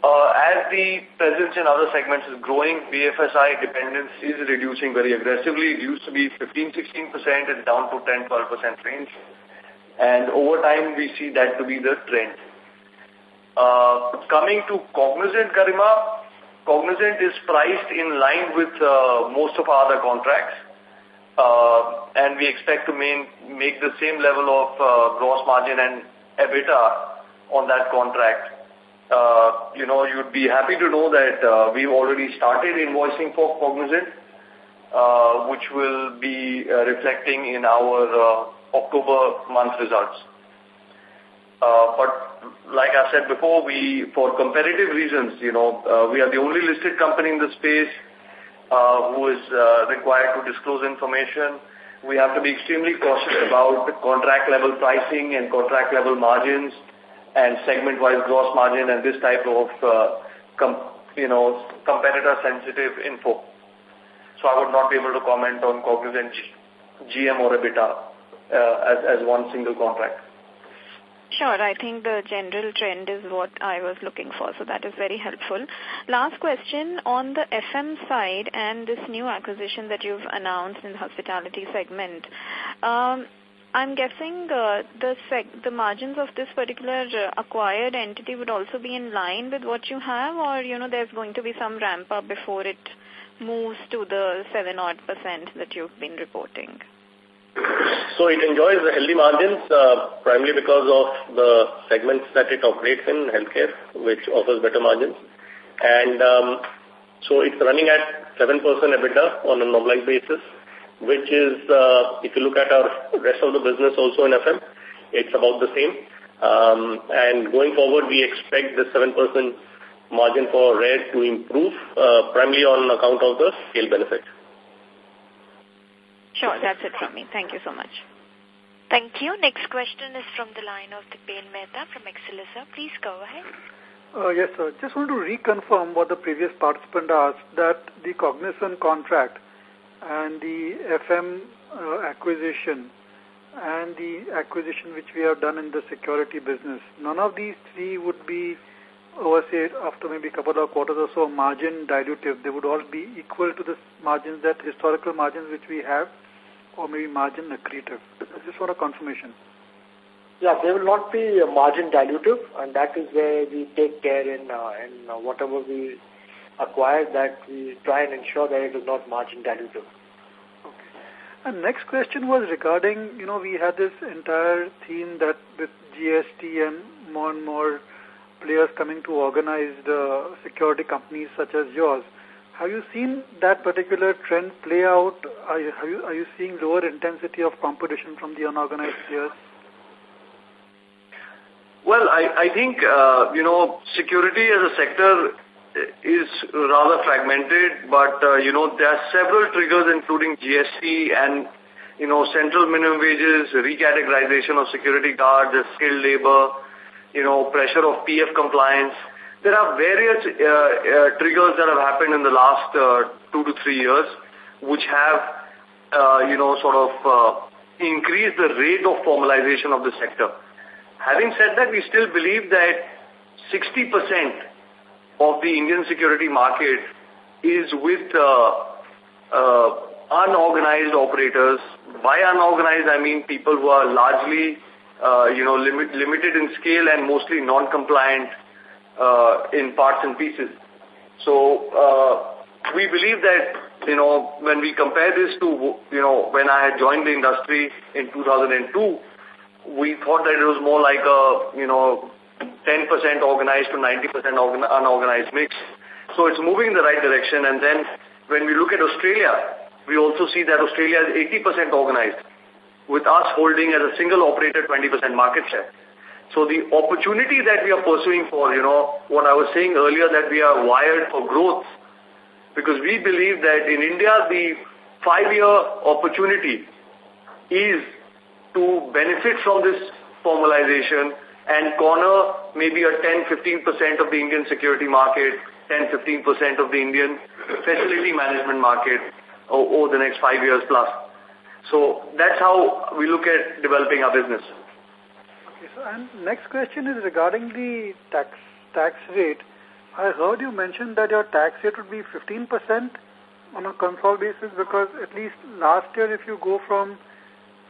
Uh, as the presence in other segments is growing, BFSI dependence is reducing very aggressively. It used to be 15-16%, it's down to 10-12% range. And over time, we see that to be the trend. Uh, coming to Cognizant, Garima, Cognizant is priced in line with uh, most of our other contracts. Uh, and we expect to make the same level of uh, gross margin and EBITDA on that contract uh, you know, you'd be happy to know that uh, we've already started invoicing for Cognizant, uh, which will be reflecting in our October month results. Uh, but like I said before, we, for competitive reasons, you know, uh, we are the only listed company in the space uh, who is uh, required to disclose information. We have to be extremely cautious about contract level pricing and contract level margins and segment-wise gross margin and this type of, uh, com you know, competitor-sensitive info. So I would not be able to comment on Cognizant GM or EBITDA uh, as, as one single contract. Sure, I think the general trend is what I was looking for, so that is very helpful. Last question on the FM side and this new acquisition that you've announced in the hospitality segment. Um, I'm guessing uh, the the margins of this particular uh, acquired entity would also be in line with what you have, or you know, there's going to be some ramp up before it moves to the seven odd percent that you've been reporting. So it enjoys the healthy margins uh, primarily because of the segments that it operates in, healthcare, which offers better margins. And um, so it's running at 7% EBITDA on a normalized basis which is, uh, if you look at our rest of the business also in FM, it's about the same. Um, and going forward, we expect the 7% margin for RED to improve, uh, primarily on account of the scale benefit. Sure, that's it from me. Thank you so much. Thank you. Next question is from the line of Dipen Mehta from Excelisa. Please go ahead. Uh, yes, sir. Just want to reconfirm what the previous participant asked, that the Cognizant contract and the FM uh, acquisition and the acquisition which we have done in the security business, none of these three would be, over say, after maybe a couple of quarters or so, margin dilutive. They would all be equal to the margins that historical margins which we have, or maybe margin accretive. I just want a confirmation. Yeah, they will not be margin dilutive, and that is where we take care in, uh, in uh, whatever we acquire, that we try and ensure that it is not margin dilutive. Okay. And next question was regarding, you know, we had this entire theme that with GST and more and more players coming to organized uh, security companies such as yours, have you seen that particular trend play out? Are you, are you, are you seeing lower intensity of competition from the unorganized players? Well, I, I think, uh, you know, security as a sector is rather fragmented, but, uh, you know, there are several triggers including GST and, you know, central minimum wages, recategorization of security guards, skilled labor, you know, pressure of PF compliance. There are various uh, uh, triggers that have happened in the last uh, two to three years, which have, uh, you know, sort of increased the rate of formalization of the sector. Having said that, we still believe that 60% of the Indian security market is with unorganized operators. By unorganized, I mean people who are largely, uh, you know, limit, limited in scale and mostly non-compliant in parts and pieces. So uh, we believe that, you know, when we compare this to, you know, when I had joined the industry in 2002, we thought that it was more like a, you know, 10% organized to 90% unorganized mix. So it's moving in the right direction. And then when we look at Australia, we also see that Australia is 80% organized, with us holding as a single operator 20% market share. So the opportunity that we are pursuing for, you know, what I was saying earlier that we are wired for growth, because we believe that in India, the five-year opportunity is to benefit from this formalization and corner maybe a 10-15% of the Indian security market, 10-15% of the Indian facility management market over the next five years plus. So that's how we look at developing our business. And next question is regarding the tax tax rate. I heard you mention that your tax rate would be 15% on a consolidated basis because at least last year if you go from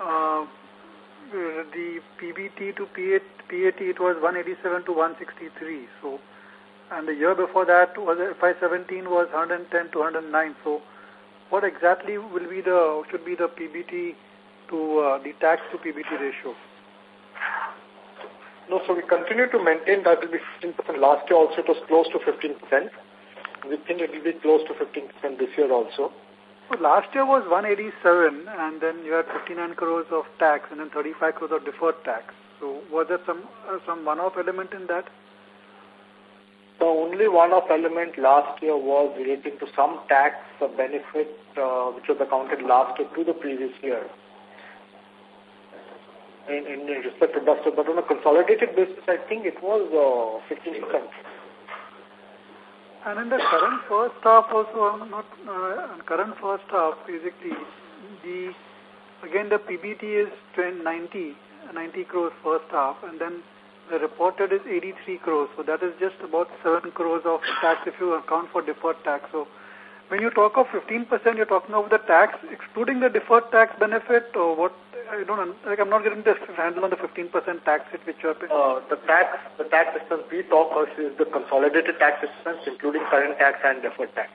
uh, the PBT to PAT, it was 187 to 163. So, and the year before that was FY17 was 110 to 109. So, what exactly will be the should be the PBT to uh, the tax to PBT ratio? No, so we continue to maintain that will be 15%. Last year also it was close to 15%. We think it will be close to 15% this year also. So last year was 187 and then you had 59 crores of tax and then 35 crores of deferred tax. So was there some uh, some one-off element in that? The only one-off element last year was relating to some tax benefit uh, which was accounted last year to the previous year. In, in respect to but on a consolidated basis, I think it was uh, 15%. And in the current first half also, not uh, current first half, basically, the again the PBT is 90, 90 crores first half, and then the reported is 83 crores. So that is just about 7 crores of tax if you account for deferred tax. So when you talk of 15%, you're talking of the tax excluding the deferred tax benefit, or what I don't like. I'm not getting the handle on the 15% tax rate which you are paying. Uh, the tax, the tax expense we talk of is the consolidated tax expense, including current tax and deferred tax.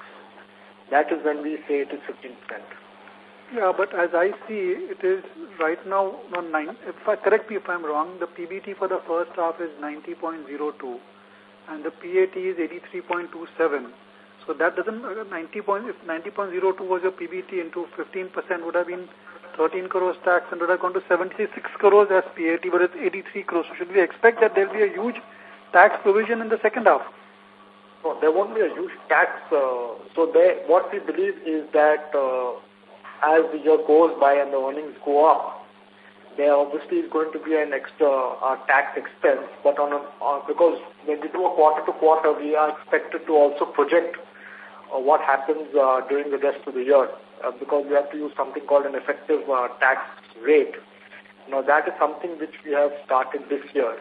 That is when we say it is 15%. Yeah, but as I see, it is right now on nine. If I correct me if I'm wrong, the PBT for the first half is 90.02, and the PAT is 83.27. So that doesn't uh, 90 if 90.02 was your PBT into 15% would have been 13 crores tax and would have gone to 76 crores as PAT, but it's 83 crores. So should we expect that there will be a huge tax provision in the second half? No, there won't be a huge tax. Uh, so what we believe is that uh, as the year goes by and the earnings go up, there obviously is going to be an extra uh, tax expense. But on a, uh, because when we do a quarter to quarter, we are expected to also project what happens uh, during the rest of the year uh, because we have to use something called an effective uh, tax rate. Now that is something which we have started this year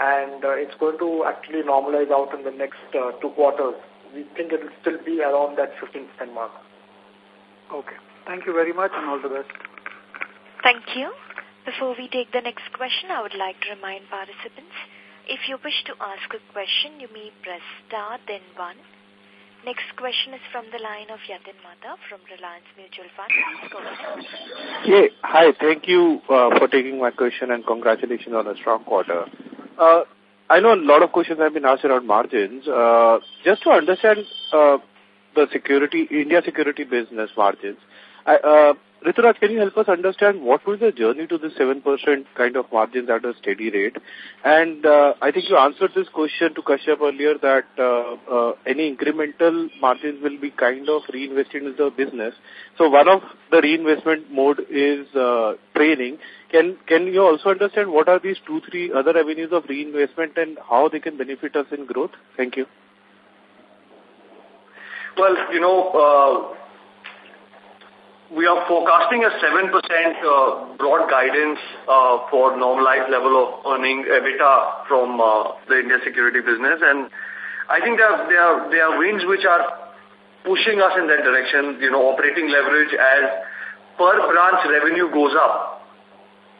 and uh, it's going to actually normalize out in the next uh, two quarters. We think it will still be around that 15% mark. Okay. Thank you very much and all the best. Thank you. Before we take the next question, I would like to remind participants, if you wish to ask a question, you may press star then one. Next question is from the line of Yatin Mata from Reliance Mutual Fund. Yeah, hi. Thank you uh, for taking my question and congratulations on a strong quarter. Uh, I know a lot of questions have been asked around margins. Uh, just to understand, uh, the security, India security business margins. I, uh, Rituraj, can you help us understand what was the journey to the 7% kind of margins at a steady rate? And uh, I think you answered this question to Kashyap earlier that uh, uh, any incremental margins will be kind of reinvested in the business. So one of the reinvestment mode is uh, training. Can can you also understand what are these two, three other avenues of reinvestment and how they can benefit us in growth? Thank you. Well, you know, uh, we are forecasting a 7% uh, broad guidance uh, for normalized level of earning EBITDA from uh, the India security business. And I think there are, there are, there are winds which are pushing us in that direction, you know, operating leverage as per branch revenue goes up.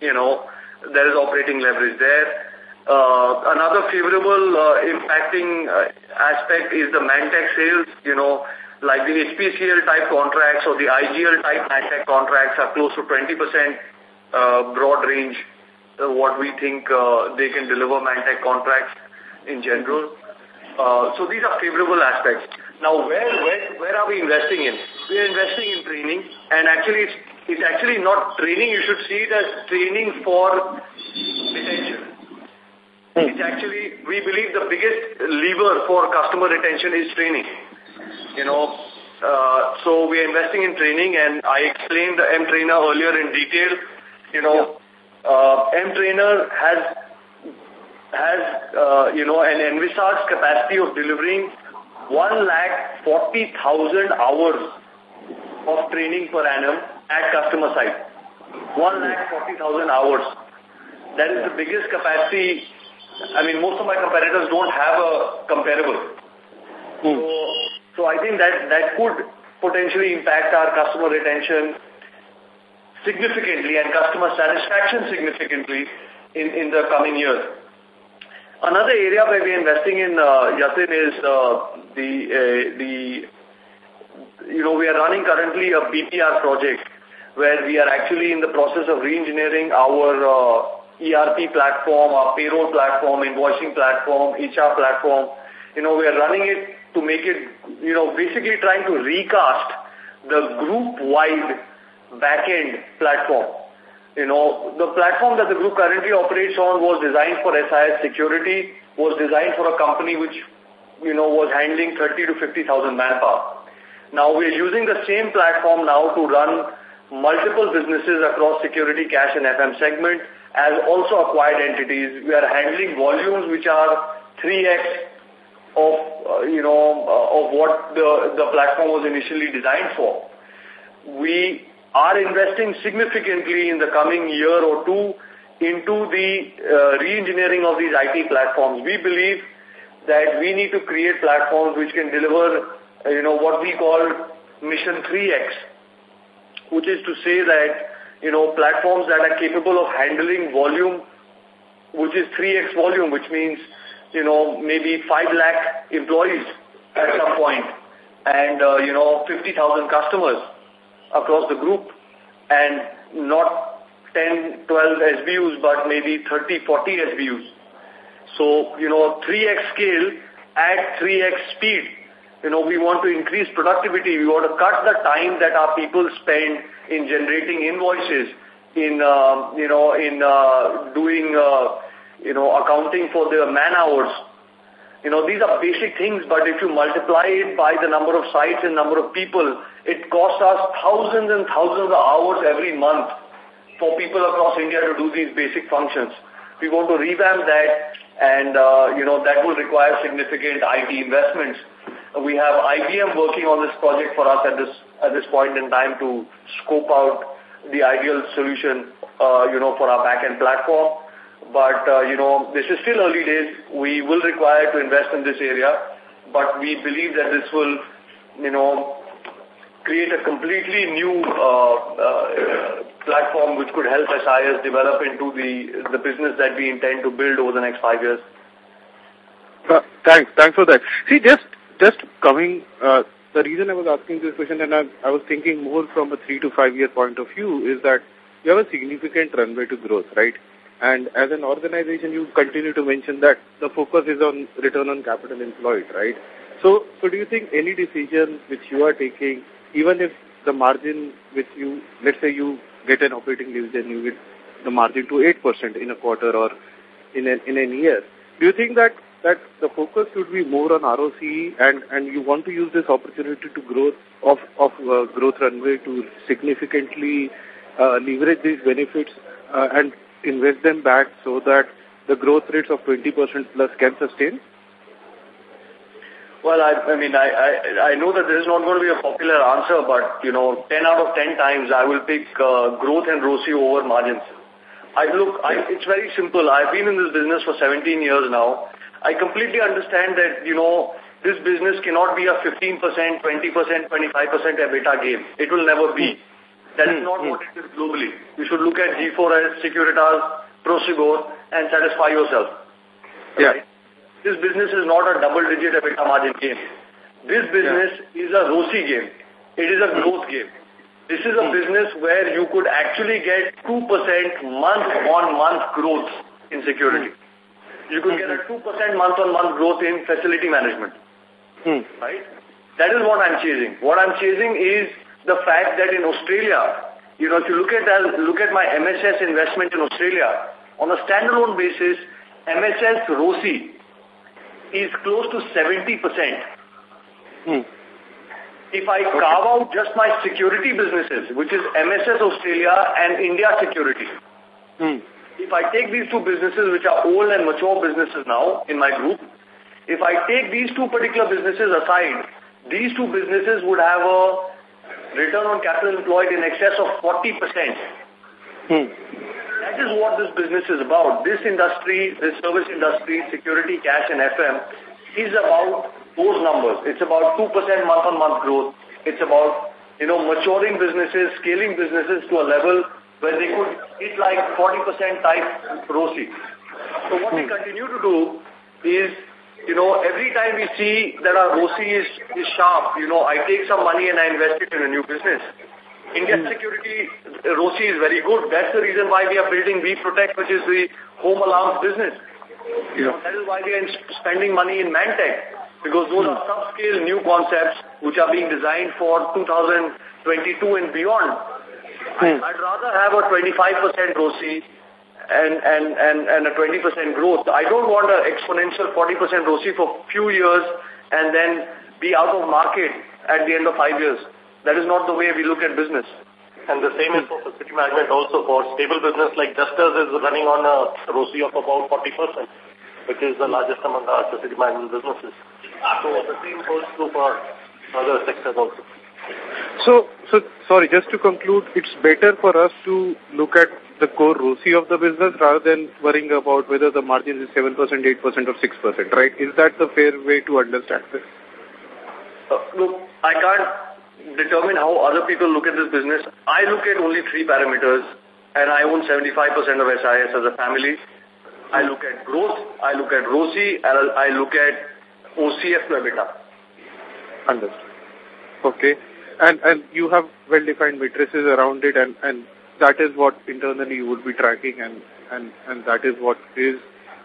You know, there is operating leverage there. Uh, another favorable uh, impacting uh, aspect is the Mantech sales, you know, like the HPCL type contracts or the IGL type Mantech contracts are close to 20% uh, broad range uh, what we think uh, they can deliver Mantech contracts in general. Uh, so these are favorable aspects. Now, where, where, where are we investing in? We are investing in training and actually it's, it's actually not training. You should see it as training for retention. It's actually, we believe the biggest lever for customer retention is training you know, uh, so we are investing in training and I explained the M-Trainer earlier in detail. You know, uh, M-Trainer has, has uh, you know, an envisaged capacity of delivering 1 lakh 40,000 hours of training per annum at customer site. 1 lakh 40,000 hours. That is the biggest capacity. I mean, most of my competitors don't have a comparable. Hmm. So, so I think that, that could potentially impact our customer retention significantly and customer satisfaction significantly in, in the coming years. Another area where we're investing in, uh, Yatin, is uh, the, uh, the, you know, we are running currently a BPR project where we are actually in the process of re-engineering our uh, ERP platform, our payroll platform, invoicing platform, HR platform. You know, we are running it to make it, you know, basically trying to recast the group-wide back-end platform. You know, the platform that the group currently operates on was designed for SIS security, was designed for a company which, you know, was handling 30 to 50,000 manpower. Now we are using the same platform now to run multiple businesses across security, cash and FM segment as also acquired entities. We are handling volumes which are 3x of, uh, you know, uh, of what the, the platform was initially designed for. We are investing significantly in the coming year or two into the uh, re-engineering of these IT platforms. We believe that we need to create platforms which can deliver, uh, you know, what we call mission 3X, which is to say that, you know, platforms that are capable of handling volume, which is 3X volume, which means you know, maybe 5 lakh employees at some point and, uh, you know, 50,000 customers across the group and not 10, 12 SBUs, but maybe 30, 40 SBUs. So, you know, 3x scale at 3x speed. You know, we want to increase productivity. We want to cut the time that our people spend in generating invoices, in, uh, you know, in uh, doing uh, you know, accounting for their man hours. You know, these are basic things, but if you multiply it by the number of sites and number of people, it costs us thousands and thousands of hours every month for people across India to do these basic functions. We want to revamp that and, uh, you know, that will require significant IT investments. We have IBM working on this project for us at this, at this point in time to scope out the ideal solution, uh, you know, for our back-end platform. But, uh, you know, this is still early days. We will require to invest in this area, but we believe that this will, you know, create a completely new uh, uh, platform which could help SIS develop into the, the business that we intend to build over the next five years. Uh, thanks. Thanks for that. See, just, just coming, uh, the reason I was asking this question and I, I was thinking more from a three to five year point of view is that you have a significant runway to growth, right? And as an organization, you continue to mention that the focus is on return on capital employed, right? So, so do you think any decision which you are taking, even if the margin which you, let's say you get an operating division, you get the margin to 8% in a quarter or in an, in a year, do you think that that the focus should be more on ROC and, and you want to use this opportunity to growth of, of uh, growth runway to significantly uh, leverage these benefits uh, and invest them back so that the growth rates of 20% plus can sustain? Well, I, I mean, I, I, I know that this is not going to be a popular answer, but, you know, 10 out of 10 times I will pick uh, growth and ROCE over margins. I look, I, it's very simple. I've been in this business for 17 years now. I completely understand that, you know, this business cannot be a 15%, 20%, 25% EBITDA game. It will never be. That is hmm, not hmm. what it is globally. You should look at G4S, Securitas, Prosegur, and satisfy yourself. Yeah. This business is not a double-digit EBITDA margin game. This business yeah. is a ROCE game. It is a hmm. growth game. This is a business where you could actually get 2% month-on-month growth in security. You could get a 2% month-on-month growth in facility management. Hmm. Right? That is what I'm chasing. What I'm chasing is the fact that in Australia, you know, if you look at look at my MSS investment in Australia, on a standalone basis, MSS ROCE is close to 70%. Hmm. If I okay. carve out just my security businesses, which is MSS Australia and India Security, hmm. if I take these two businesses, which are old and mature businesses now in my group, if I take these two particular businesses aside, these two businesses would have a return on capital employed in excess of 40%. Hmm. That is what this business is about. This industry, this service industry, security, cash and FM is about those numbers. It's about 2% month-on-month growth. It's about, you know, maturing businesses, scaling businesses to a level where they could hit like 40% type ROCE. So what we continue to do is, you know, every time we see that our ROCE is, is sharp, you know, I take some money and I invest it in a new business. India hmm. security uh, ROCE is very good. That's the reason why we are building We Protect, which is the home alarms business. You know, That is why we are spending money in Mantech, because those are hmm. subscale new concepts which are being designed for 2022 and beyond. Hmm. I'd rather have a 25% ROCE and, and, and, and a 20% growth. I don't want an exponential 40% ROCE for few years and then be out of market at the end of five years. That is not the way we look at business. And the same is for facility management also for stable business like Dusters is running on a ROCE of about 40%, which is the largest among our facility management businesses. So the same holds true for other sectors also. So, so sorry, just to conclude, it's better for us to look at the core ROCE of the business rather than worrying about whether the margin is 7%, 8% or 6%, right? Is that the fair way to understand this? Uh, look, I can't determine how other people look at this business. I look at only three parameters, and I own 75% of SIS as a family. I look at growth, I look at ROCE, and I look at OCF to EBITDA. Understood. Okay. And and you have well-defined matrices around it, and, and that is what internally you would be tracking, and, and, and that is what is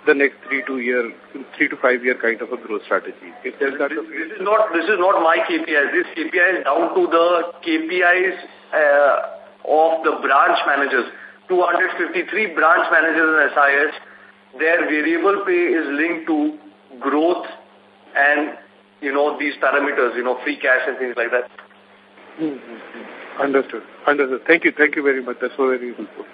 the next three to year, three to five year kind of a growth strategy. If there's that this, this is not this is not my KPIs. This KPI is down to the KPIs uh, of the branch managers. 253 branch managers in SIS. Their variable pay is linked to growth and you know these parameters, you know, free cash and things like that. Mm -hmm. Understood. Understood. Thank you. Thank you very much. That's so very helpful.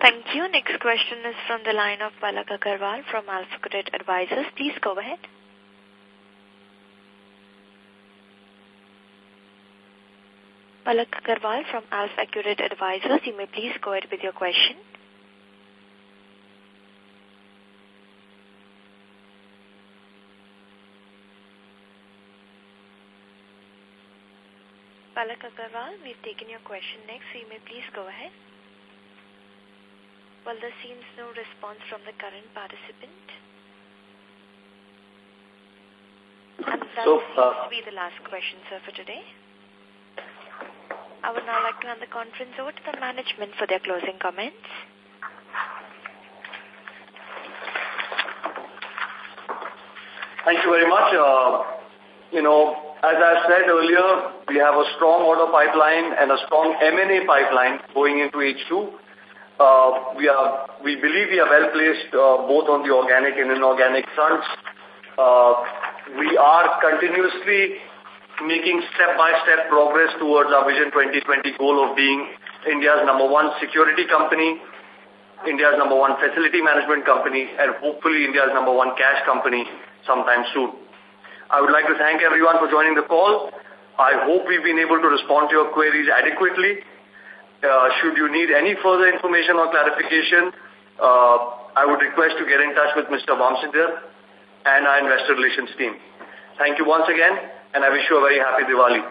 Thank you. Next question is from the line of Palak Agarwal from AlphaCredit Advisors. Please go ahead. Palak Agarwal from AlphaCredit Advisors. You may please go ahead with your question. Palak Agarwal, we've taken your question next, so you may please go ahead. Well, there seems no response from the current participant. And that so, uh, seems to be the last question, sir, for today. I would now like to hand the conference over to the management for their closing comments. Thank you very much. Uh, you know, as I said earlier, we have a strong order pipeline and a strong M&A pipeline going into H2. Uh, we are, we believe we are well placed uh, both on the organic and inorganic fronts. Uh, we are continuously making step-by-step -step progress towards our Vision 2020 goal of being India's number one security company, India's number one facility management company, and hopefully India's number one cash company sometime soon. I would like to thank everyone for joining the call. I hope we've been able to respond to your queries adequately. Uh, should you need any further information or clarification, uh, I would request to get in touch with Mr. Vamshidhar and our investor relations team. Thank you once again, and I wish you a very happy Diwali.